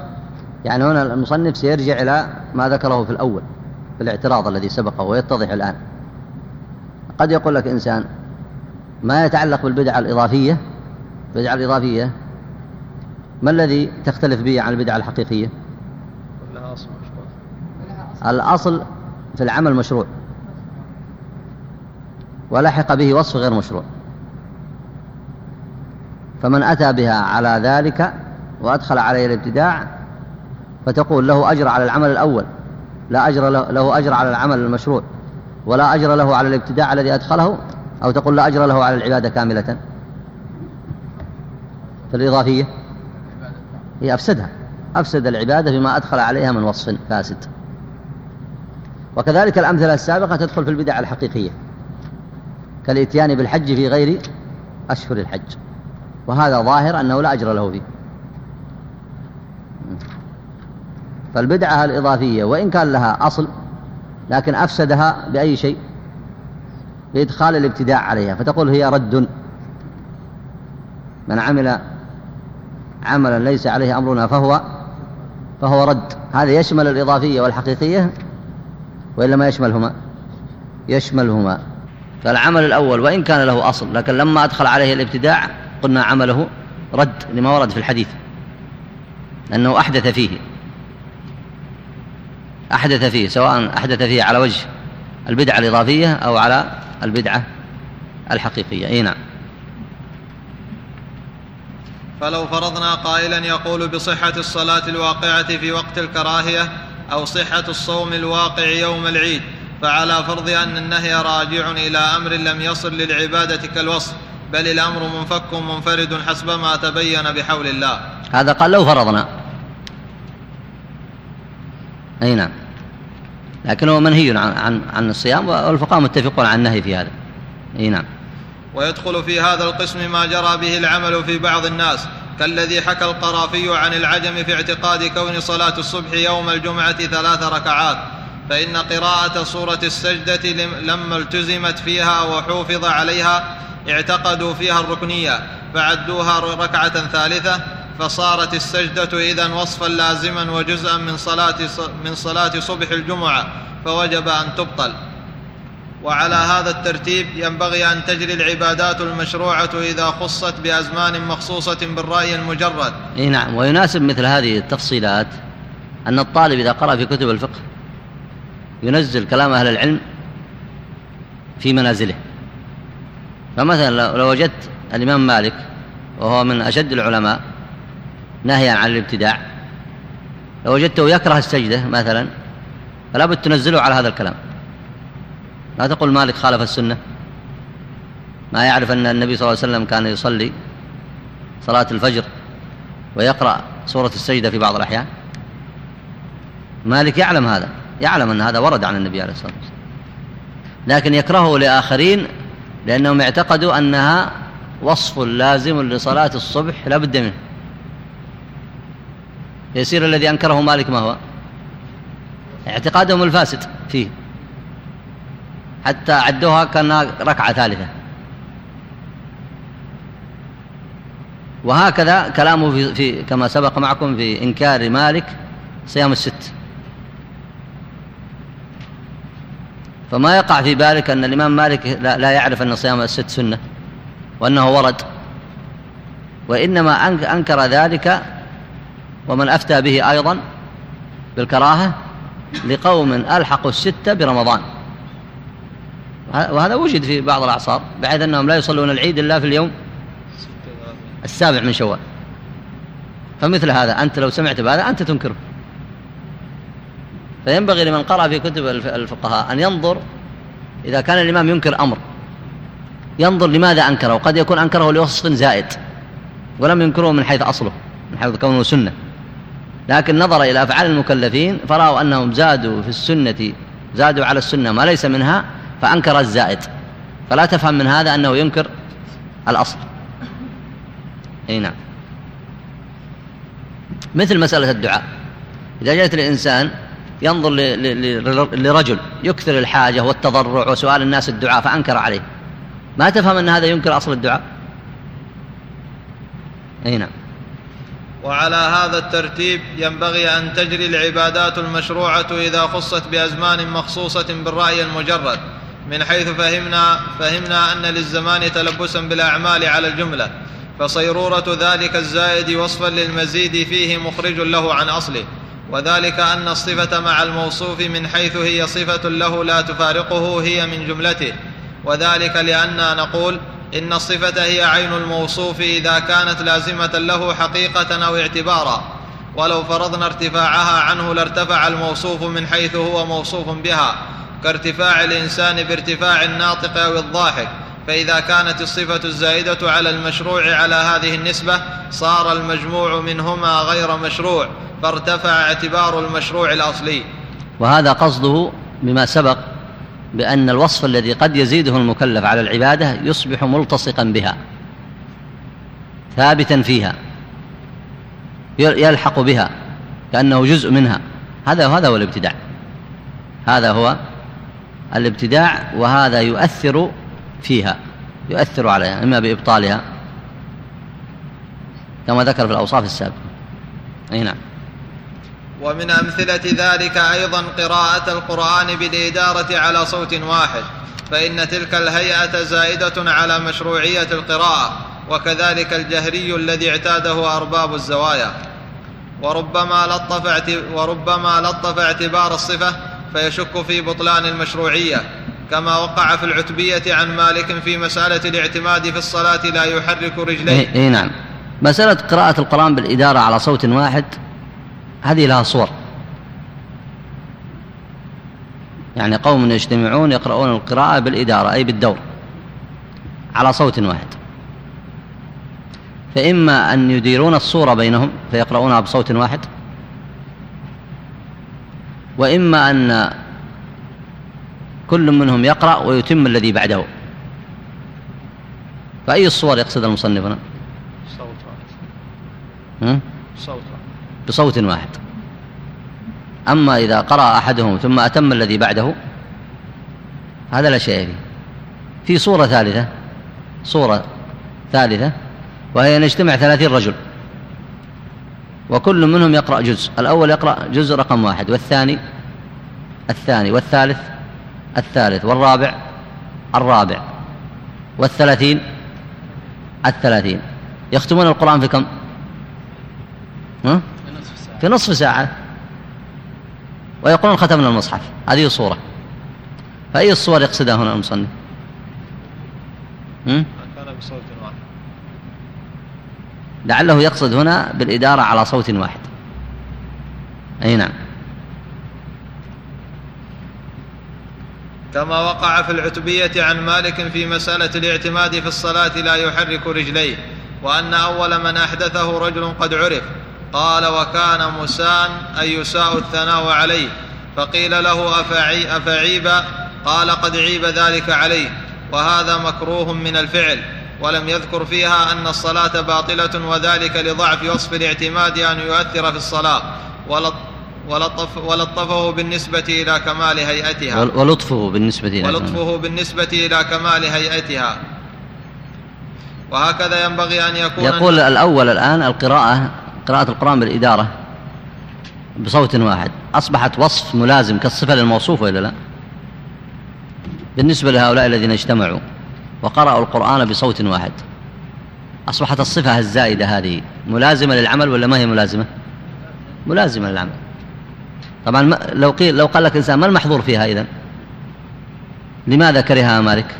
يعني هنا المصنف سيرجع إلى ما ذكره في الأول في الاعتراض الذي سبقه ويتضح الآن. قد يقول لك إنسان ما يتعلق بالبدعة الإضافية البدعة الإضافية ما الذي تختلف به عن البدعة الحقيقية؟ لها أصل الأصل في العمل مشروع. ولحق به وصف غير مشروع. فمن أتى بها على ذلك وأدخل عليه الابتداع فتقول له أجر على العمل الأول. لا أجر له, له أجر على العمل المشروع. ولا أجر له على الابتداع الذي أدخله أو تقول لا أجر له على العبادة كاملة. فالإضافية؟ هي أفسدها. أفسد العبادة بما أدخل عليها من وصف فاسد. وكذلك الأمثلة السابقة تدخل في البدع الحقيقية. كالإتيان بالحج في غير أشهر الحج. وهذا ظاهر أنه لا أجر له فيه. فالبدعة الإضافية وإن كان لها أصل لكن أفسدها بأي شيء؟ بإدخال الابتداع عليها. فتقول هي رد. من عمل عملا ليس عليه أمرنا فهو فهو رد. هذا يشمل الإضافية والحقيقية وإلا ما يشملهما؟ يشملهما. فالعمل الأول وإن كان له أصل لكن لما أدخل عليه الابتداع قلنا عمله رد لما ورد في الحديث. لأنه أحدث فيه. أحدث فيه سواء أحدث فيه على وجه البدعة الإضافية أو على البدعة الحقيقية. أي نعم. فلو فرضنا قائلا يقول بصحة الصلاة الواقعة في وقت الكراهية أو صحة الصوم الواقع يوم العيد فعلى فرض أن النهي راجع إلى أمر لم يصل للعبادة كالوصف بل الأمر منفك منفرد حسب ما تبين بحول الله. هذا قال لو فرضنا. أي نعم. لكن هو منهي عن, عن, الصيام والفقهاء متفقون عن النهي في هذا. أي نعم. ويدخل في هذا القسم ما جرى به العمل في بعض الناس كالذي حكى القرافي عن العجم في اعتقاد كون صلاة الصبح يوم الجمعة ثلاث ركعات فإن قراءة سورة السجدة لما التزمت فيها وحوفظ عليها اعتقدوا فيها الركنية فعدوها ركعة ثالثة فصارت السجدة إذا وصفا لازما وجزءا من صلاة من صلاة صبح الجمعة فوجب أن تبطل. وعلى هذا الترتيب ينبغي أن تجري العبادات المشروعة إذا خصت بأزمان مخصوصة بالرأي المجرد. إي نعم ويناسب مثل هذه التفصيلات أن الطالب إذا قرأ في كتب الفقه ينزل كلام أهل العلم في منازله. فمثلا لو وجدت الإمام مالك وهو من أشد العلماء نهيا عن الابتداع لو وجدته يكره السجدة مثلا فلا بد تنزله على هذا الكلام. لا تقول مالك خالف السنة. ما يعرف أن النبي صلى الله عليه وسلم كان يصلي صلاة الفجر ويقرأ سورة السجدة في بعض الأحيان. مالك يعلم هذا يعلم أن هذا ورد عن النبي عليه الصلاة والسلام. لكن يكرهه لآخرين لأنهم اعتقدوا أنها وصف لازم لصلاة الصبح لا بد منه. يصير الذي أنكره مالك ما هو؟ اعتقادهم الفاسد فيه. حتى عدوها كأنها ركعة ثالثة. وهكذا كلامه في, في كما سبق معكم في إنكار مالك صيام الست. فما يقع في بالك أن الإمام مالك لا, لا يعرف أن صيام الست سنة وأنه ورد. وإنما أنكر ذلك ومن أفتى به أيضا بالكراهة لقوم ألحقوا الستة برمضان. وهذا وجد في بعض الأعصار بحيث أنهم لا يصلون العيد إلا في اليوم السابع من شوال. فمثل هذا أنت لو سمعت بهذا أنت تنكره. فينبغي لمن قرأ في كتب الفقهاء أن ينظر إذا كان الإمام ينكر أمر. ينظر لماذا أنكره وقد يكون أنكره لوصف زائد ولم ينكره من حيث أصله من حيث كونه سنة. لكن نظر إلى أفعال المكلفين فرأوا أنهم زادوا في السنة زادوا على السنة ما ليس منها فأنكر الزائد. فلا تفهم من هذا أنه ينكر الأصل. أي نعم. مثل مسألة الدعاء. إذا جاءت الإنسان ينظر لرجل يكثر الحاجة والتضرع وسؤال الناس الدعاء فأنكر عليه. ما تفهم أن هذا ينكر أصل الدعاء؟ أي نعم. وعلى هذا الترتيب ينبغي أن تجري العبادات المشروعة إذا خصت بأزمان مخصوصة بالرأي المجرد. من حيث فهمنا فهمنا أن للزمان تلبسا بالأعمال على الجملة فصيرورة ذلك الزائد وصفا للمزيد فيه مخرج له عن أصله وذلك أن الصفة مع الموصوف من حيث هي صفة له لا تفارقه هي من جملته وذلك لاننا نقول إن الصفة هي عين الموصوف إذا كانت لازمة له حقيقة أو اعتبارا ولو فرضنا ارتفاعها عنه لارتفع الموصوف من حيث هو موصوف بها كارتفاع الإنسان بارتفاع الناطق أو الضاحك فإذا كانت الصفة الزائدة على المشروع على هذه النسبة صار المجموع منهما غير مشروع فارتفع اعتبار المشروع الأصلي. وهذا قصده بما سبق بأن الوصف الذي قد يزيده المكلف على العبادة يصبح ملتصقا بها ثابتا فيها يلحق بها كأنه جزء منها. هذا هذا هو الابتداع. هذا هو الابتداع وهذا يؤثر فيها يؤثر عليها إما بإبطالها كما ذكر في الأوصاف السابقة. أي نعم. ومن أمثلة ذلك أيضا قراءة القرآن بالإدارة على صوت واحد فإن تلك الهيئة زائدة على مشروعية القراءة وكذلك الجهري الذي اعتاده أرباب الزوايا. وربما لطف وربما لطف اعتبار الصفة فيشك في بطلان المشروعية كما وقع في العتبية عن مالك في مسألة الاعتماد في الصلاة لا يحرك رجليه. اي إيه، نعم. مسألة قراءة القرآن بالإدارة على صوت واحد هذه لها صور. يعني قوم يجتمعون يقرؤون القراءة بالإدارة أي بالدور على صوت واحد. فإما أن يديرون الصورة بينهم فيقرؤونها بصوت واحد وإما أن كل منهم يقرأ ويتم الذي بعده. فأي الصور يقصد المصنف هنا؟ صوت واحد. صوت واحد. بصوت واحد. أما إذا قرأ أحدهم ثم أتم الذي بعده هذا لا شيء فيه. في صورة ثالثة صورة ثالثة وهي أن يجتمع ثلاثين رجل. وكل منهم يقرأ جزء الأول يقرأ جزء رقم واحد والثاني الثاني والثالث الثالث والرابع الرابع والثلاثين الثلاثين يختمون القرآن في كم؟ ها؟ في نصف ساعة ويقولون ختمنا المصحف هذه صورة فأي الصور يقصدها هنا المصنف؟ كان بصوت لعله يقصد هنا بالإدارة على صوت واحد. أي نعم. كما وقع في العتبية عن مالك في مسألة الاعتماد في الصلاة لا يحرك رجليه وأن أول من أحدثه رجل قد عرف. قال وكان مسان أي يساء الثناء عليه. فقيل له أفعي أفعيب؟ قال قد عيب ذلك عليه وهذا مكروه من الفعل. ولم يذكر فيها أن الصلاة باطلة وذلك لضعف وصف الاعتماد أن يؤثر في الصلاة ولطف ولطفه بالنسبة إلى كمال هيئتها. ولطفه بالنسبة إلى ولطفه بالنسبة إلى كمال هيئتها. وهكذا ينبغي أن يكون يقول الأول الآن القراءة قراءة القرآن بالإدارة بصوت واحد. أصبحت وصف ملازم كالصفة للموصوف وإلا لا؟ بالنسبة لهؤلاء الذين اجتمعوا. وقرأوا القرآن بصوت واحد. أصبحت الصفة الزائدة هذه ملازمة للعمل ولا ما هي ملازمة؟ ملازمة للعمل. طبعا لو قيل لو قال لك إنسان ما المحظور فيها إذن؟ لماذا كرهها مالك؟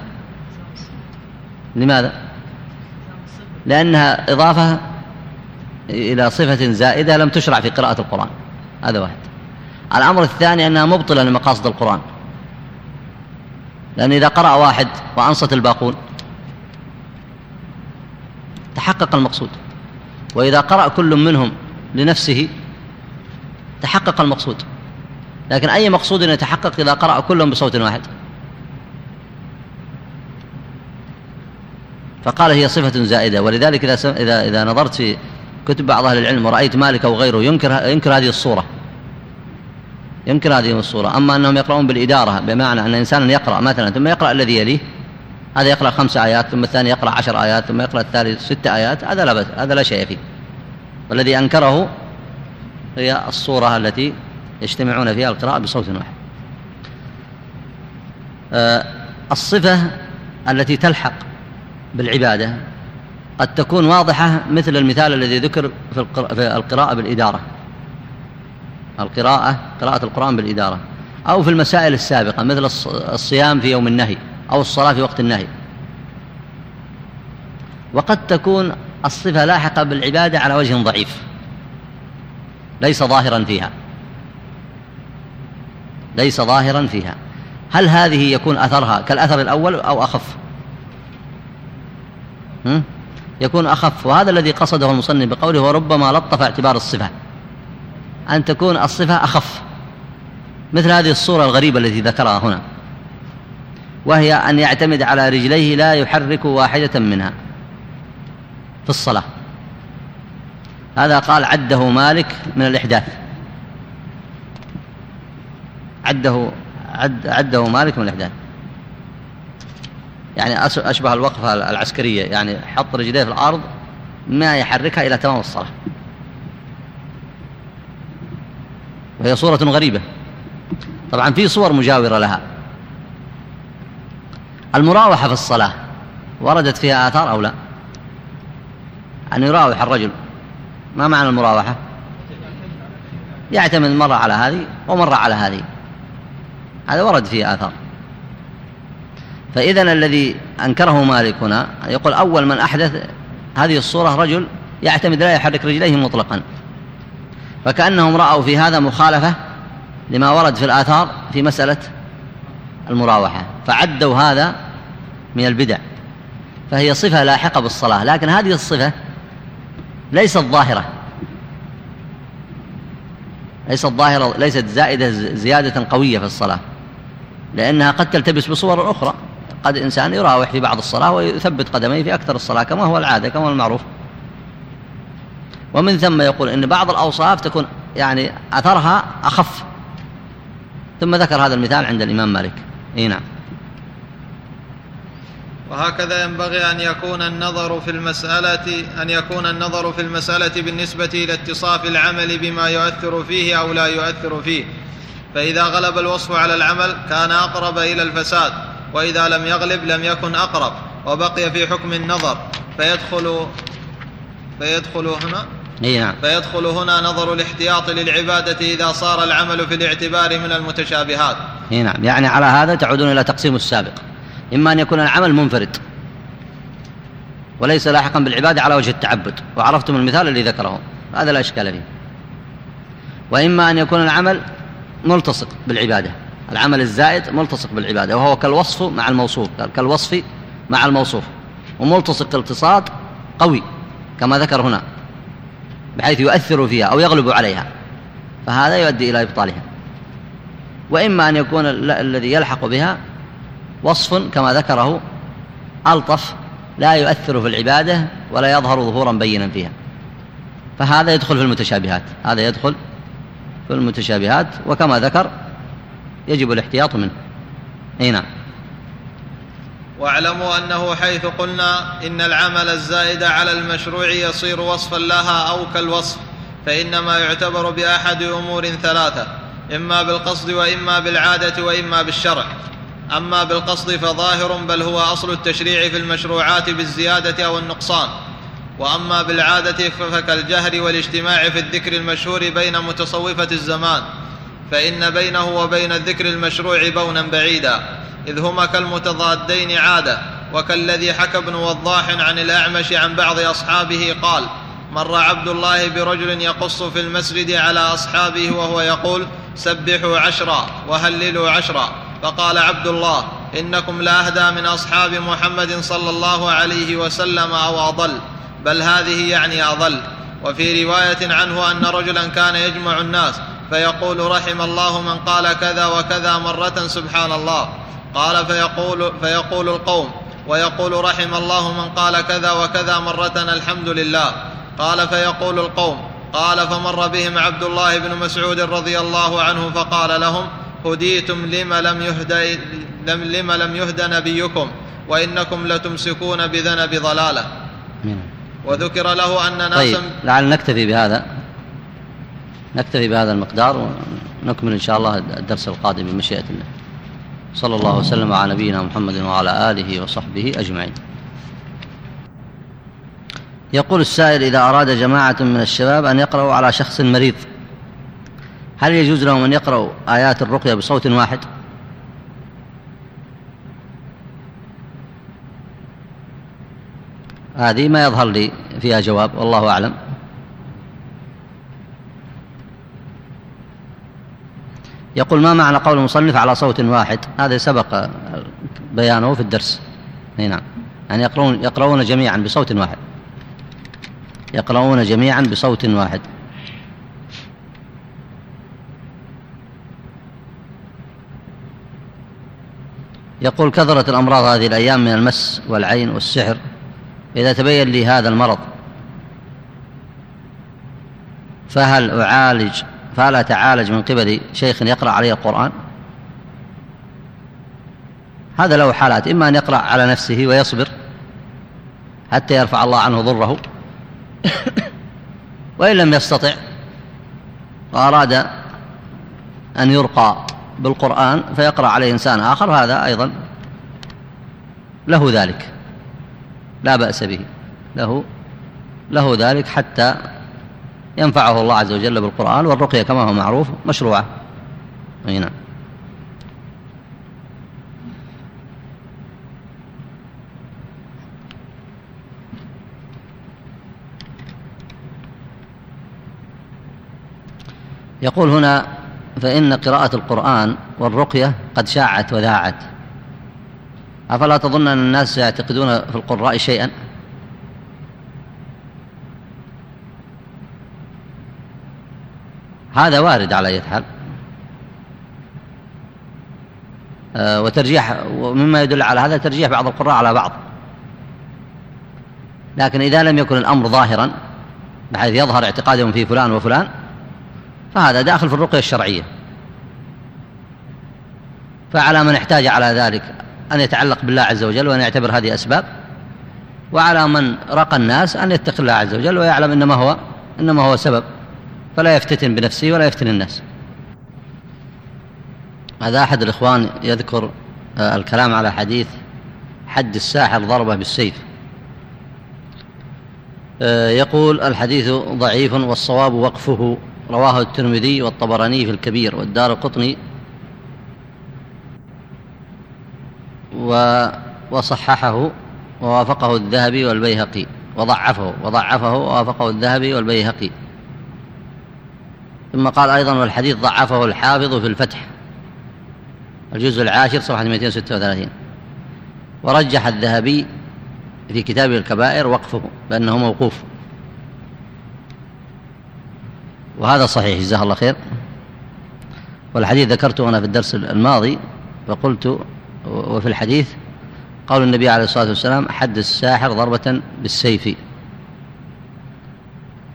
لماذا؟ لأنها إضافة إلى صفة زائدة لم تشرع في قراءة القرآن. هذا واحد. الأمر الثاني أنها مبطلة لمقاصد القرآن. لأن إذا قرأ واحد وأنصت الباقون تحقق المقصود. وإذا قرأ كل منهم لنفسه تحقق المقصود. لكن أي مقصود يتحقق إذا قرأ كلهم بصوت واحد؟ فقال هي صفة زائدة. ولذلك إذا, إذا, إذا نظرت في كتب بعض أهل العلم ورأيت مالك أو غيره ينكر, ينكر هذه الصورة. ينكر هذه الصورة. أما أنهم يقرؤون بالإدارة بمعنى أن إنسانا يقرأ مثلا ثم يقرأ الذي يليه. هذا يقرأ خمس آيات ثم الثاني يقرأ عشر آيات ثم يقرأ الثالث ست آيات. هذا لا, هذا لا شيء فيه. والذي أنكره هي الصورة التي يجتمعون فيها القراءة بصوت واحد. آه، الصفة التي تلحق بالعبادة قد تكون واضحة مثل المثال الذي ذكر في القراءة بالإدارة. القراءة قراءة القرآن بالإدارة. أو في المسائل السابقة مثل الصيام في يوم النهي أو الصلاة في وقت النهي. وقد تكون الصفة لاحقة بالعبادة على وجه ضعيف. ليس ظاهرا فيها. ليس ظاهرا فيها. هل هذه يكون أثرها كالأثر الأول أو أخف؟ يكون أخف. وهذا الذي قصده المصنف بقوله وربما لطف اعتبار الصفة. أن تكون الصفة أخف. مثل هذه الصورة الغريبة التي ذكرها هنا. وهي أن يعتمد على رجليه لا يحرك واحدة منها في الصلاة. هذا قال عده مالك من الإحداث. عده عد عده مالك من الإحداث. يعني أشبه الوقفة العسكرية. يعني حط رجليه في الأرض ما يحركها إلى تمام الصلاة. وهي صورة غريبة. طبعا في صور مجاورة لها. المراوحة في الصلاة وردت فيها آثار أو لا؟ أن يراوح الرجل. ما معنى المراوحة؟ يعتمد مرة على هذه ومرة على هذه. هذا ورد فيه آثار. فإذا الذي أنكره مالك هنا يقول أول من أحدث هذه الصورة رجل يعتمد لا يحرك رجليه مطلقا. فكأنهم رأوا في هذا مخالفة لما ورد في الآثار في مسألة المراوحة فعدوا هذا من البدع فهي صفة لاحقة بالصلاة لكن هذه الصفة ليست ظاهرة. ليست ظاهرة ليست زائدة زيادة قوية في الصلاة لأنها قد تلتبس بصور أخرى قد إنسان يراوح في بعض الصلاة ويثبت قدميه في أكثر الصلاة كما هو العادة كما هو المعروف. ومن ثم يقول إن بعض الأوصاف تكون يعني أثرها أخف. ثم ذكر هذا المثال عند الإمام مالك. إي نعم. وهكذا ينبغي أن يكون النظر في المسألة أن يكون النظر في المسألة بالنسبة إلى اتصاف العمل بما يؤثر فيه أو لا يؤثر فيه. فإذا غلب الوصف على العمل كان أقرب إلى الفساد وإذا لم يغلب لم يكن أقرب وبقي في حكم النظر. فيدخل فيدخل هنا نعم فيدخل هنا نظر الاحتياط للعبادة إذا صار العمل في الاعتبار من المتشابهات. اي نعم. يعني على هذا تعودون إلى تقسيم السابق. إما أن يكون العمل منفرد وليس لاحقا بالعبادة على وجه التعبد. وعرفتم المثال الذي ذكره. هذا لا إشكال فيه. وإما أن يكون العمل ملتصق بالعبادة. العمل الزائد ملتصق بالعبادة وهو كالوصف مع الموصوف كالوصف مع الموصوف. وملتصق التصاق قوي كما ذكر هنا. بحيث يؤثر فيها أو يغلب عليها. فهذا يؤدي إلى إبطالها. وإما أن يكون الذي يلحق بها وصف كما ذكره ألطف لا يؤثر في العبادة ولا يظهر ظهورا بينا فيها. فهذا يدخل في المتشابهات. هذا يدخل في المتشابهات وكما ذكر يجب الاحتياط منه. أي نعم. واعلموا أنه حيث قلنا إن العمل الزائد على المشروع يصير وصفا لها أو كالوصف فإنما يعتبر بأحد أمور ثلاثة إما بالقصد وإما بالعادة وإما بالشرع. أما بالقصد فظاهر بل هو أصل التشريع في المشروعات بالزيادة أو النقصان. وأما بالعادة فكالجهر والاجتماع في الذكر المشهور بين متصوفة الزمان فإن بينه وبين الذكر المشروع بونا بعيدا. إذ هما كالمتضادين عادة وكالذي حكى ابن وضاح عن الأعمش عن بعض أصحابه قال مر عبد الله برجل يقص في المسجد على أصحابه وهو يقول سبحوا عشرا وهللوا عشرا فقال عبد الله إنكم لاهدى من أصحاب محمد صلى الله عليه وسلم أو أضل بل هذه يعني أضل. وفي رواية عنه أن رجلا كان يجمع الناس فيقول رحم الله من قال كذا وكذا مرة سبحان الله. قال فيقول, فيقول القوم ويقول رحم الله من قال كذا وكذا مرة الحمد لله. قال فيقول القوم قال فمر بهم عبد الله بن مسعود رضي الله عنه فقال لهم هديتم لم لم يهدى لم لم يهدى نبيكم وإنكم لتمسكون بذنب ضلالة. وذكر له أن ناسا طيب لعل نكتفي بهذا. نكتفي بهذا المقدار ونكمل إن شاء الله الدرس القادم بمشيئة الله. صلى الله وسلم على نبينا محمد وعلى آله وصحبه أجمعين. يقول السائل إذا أراد جماعة من الشباب أن يقرأوا على شخص مريض هل يجوز لهم أن يقرأوا آيات الرقية بصوت واحد؟ هذه ما يظهر لي فيها جواب والله أعلم. يقول ما معنى قول المصنف على صوت واحد؟ هذا سبق بيانه في الدرس. أي نعم. يعني يقرؤون يقرؤون جميعا بصوت واحد. يقرؤون جميعا بصوت واحد. يقول كثرت الأمراض هذه الأيام من المس والعين والسحر. إذا تبين لي هذا المرض فهل أعالج فهل أتعالج من قبل شيخ يقرأ علي القرآن. هذا له حالات إما أن يقرأ على نفسه ويصبر حتى يرفع الله عنه ضره وإن لم يستطع وأراد أن يرقى بالقرآن فيقرأ عليه إنسان آخر هذا أيضا له ذلك لا بأس به له له ذلك حتى ينفعه الله عز وجل بالقرآن والرقية كما هو معروف مشروعة. أي نعم. يقول هنا فإن قراءة القرآن والرقية قد شاعت وذاعت. أفلا تظن أن الناس يعتقدون في القراء شيئا؟ هذا وارد على أي حال. آه، وترجيح ومما يدل على هذا ترجيح بعض القراء على بعض. لكن إذا لم يكن الأمر ظاهرا بحيث يظهر اعتقادهم في فلان وفلان فهذا داخل في الرقية الشرعية. فعلى من احتاج على ذلك أن يتعلق بالله عز وجل وأن يعتبر هذه أسباب وعلى من رقى الناس أن يتقي الله عز وجل ويعلم إنما هو إنما هو سبب. فلا يفتتن بنفسه ولا يفتن الناس. هذا أحد الإخوان يذكر آه، الكلام على حديث حد الساحر ضربة بالسيف. آه، يقول الحديث ضعيف والصواب وقفه. رواه الترمذي والطبراني في الكبير والدار قطني. وصححه ووافقه الذهبي والبيهقي. وضعفه وضعفه ووافقه الذهبي والبيهقي. ثم قال أيضا والحديث ضعفه الحافظ في الفتح. الجزء العاشر صفحة 236 ورجح الذهبي في كتابه الكبائر وقفه بأنه موقوف. وهذا صحيح جزاه الله خير. والحديث ذكرته أنا في الدرس الماضي فقلت وفي الحديث قول النبي عليه الصلاة والسلام حد الساحر ضربة بالسيف.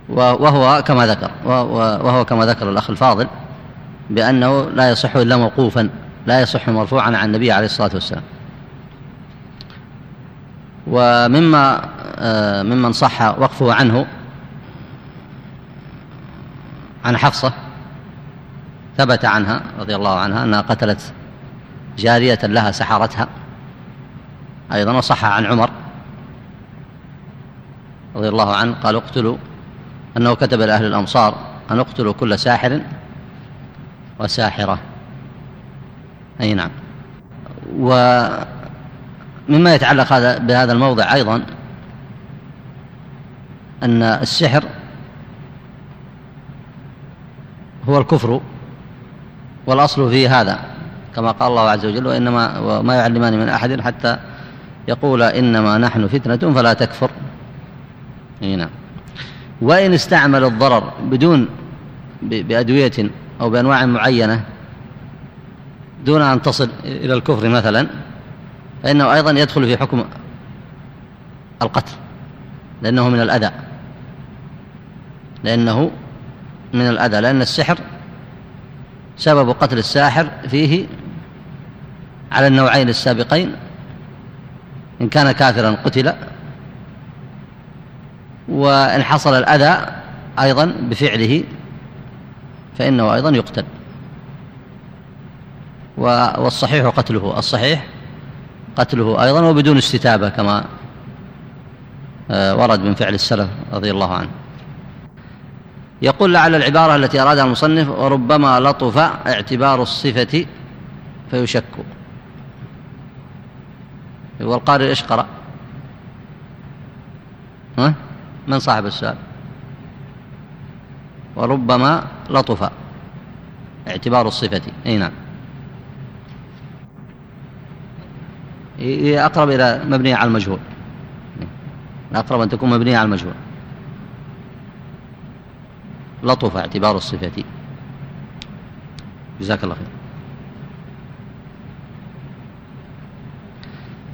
وهو كما ذكر وهو كما ذكر الأخ الفاضل بأنه لا يصح إلا موقوفا لا يصح مرفوعا عن النبي عليه الصلاة والسلام. ومما آه، ممن صح وقفه عنه عن حفصة ثبت عنها رضي الله عنها أنها قتلت جارية لها سحرتها أيضا وصح عن عمر رضي الله عنه قال اقتلوا أنه كتب لأهل الأمصار أن اقتلوا كل ساحر وساحرة. أي نعم. ومما يتعلق هذا بهذا الموضع أيضا أن السحر هو الكفر والأصل فيه هذا كما قال الله عز وجل وإنما وما يعلمان من أحد حتى يقول إنما نحن فتنة فلا تكفر. نعم. وإن استعمل الضرر بدون بأدوية أو بأنواع معينة دون أن تصل إلى الكفر مثلا فإنه أيضا يدخل في حكم القتل لأنه من الأذى. لأنه من الأذى لأن السحر سبب قتل الساحر فيه على النوعين السابقين إن كان كافرا قتل وإن حصل الأذى أيضا بفعله فإنه أيضا يقتل. والصحيح قتله. الصحيح قتله أيضا وبدون استتابة كما آه، ورد من فعل السلف رضي الله عنه. يقول لعل العبارة التي أرادها المصنف وربما لطف اعتبار الصفة فيشك. والقارئ إيش قرأ؟ ها؟ من صاحب السؤال. وربما لطف اعتبار الصفة. أي نعم. هي أقرب إلى مبنية على المجهول. الأقرب أن تكون مبنية على المجهول. لطف اعتبار الصفة. جزاك الله خير.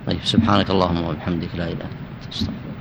طيب سبحانك اللهم وبحمدك لا إله إلا أنت. استغفرك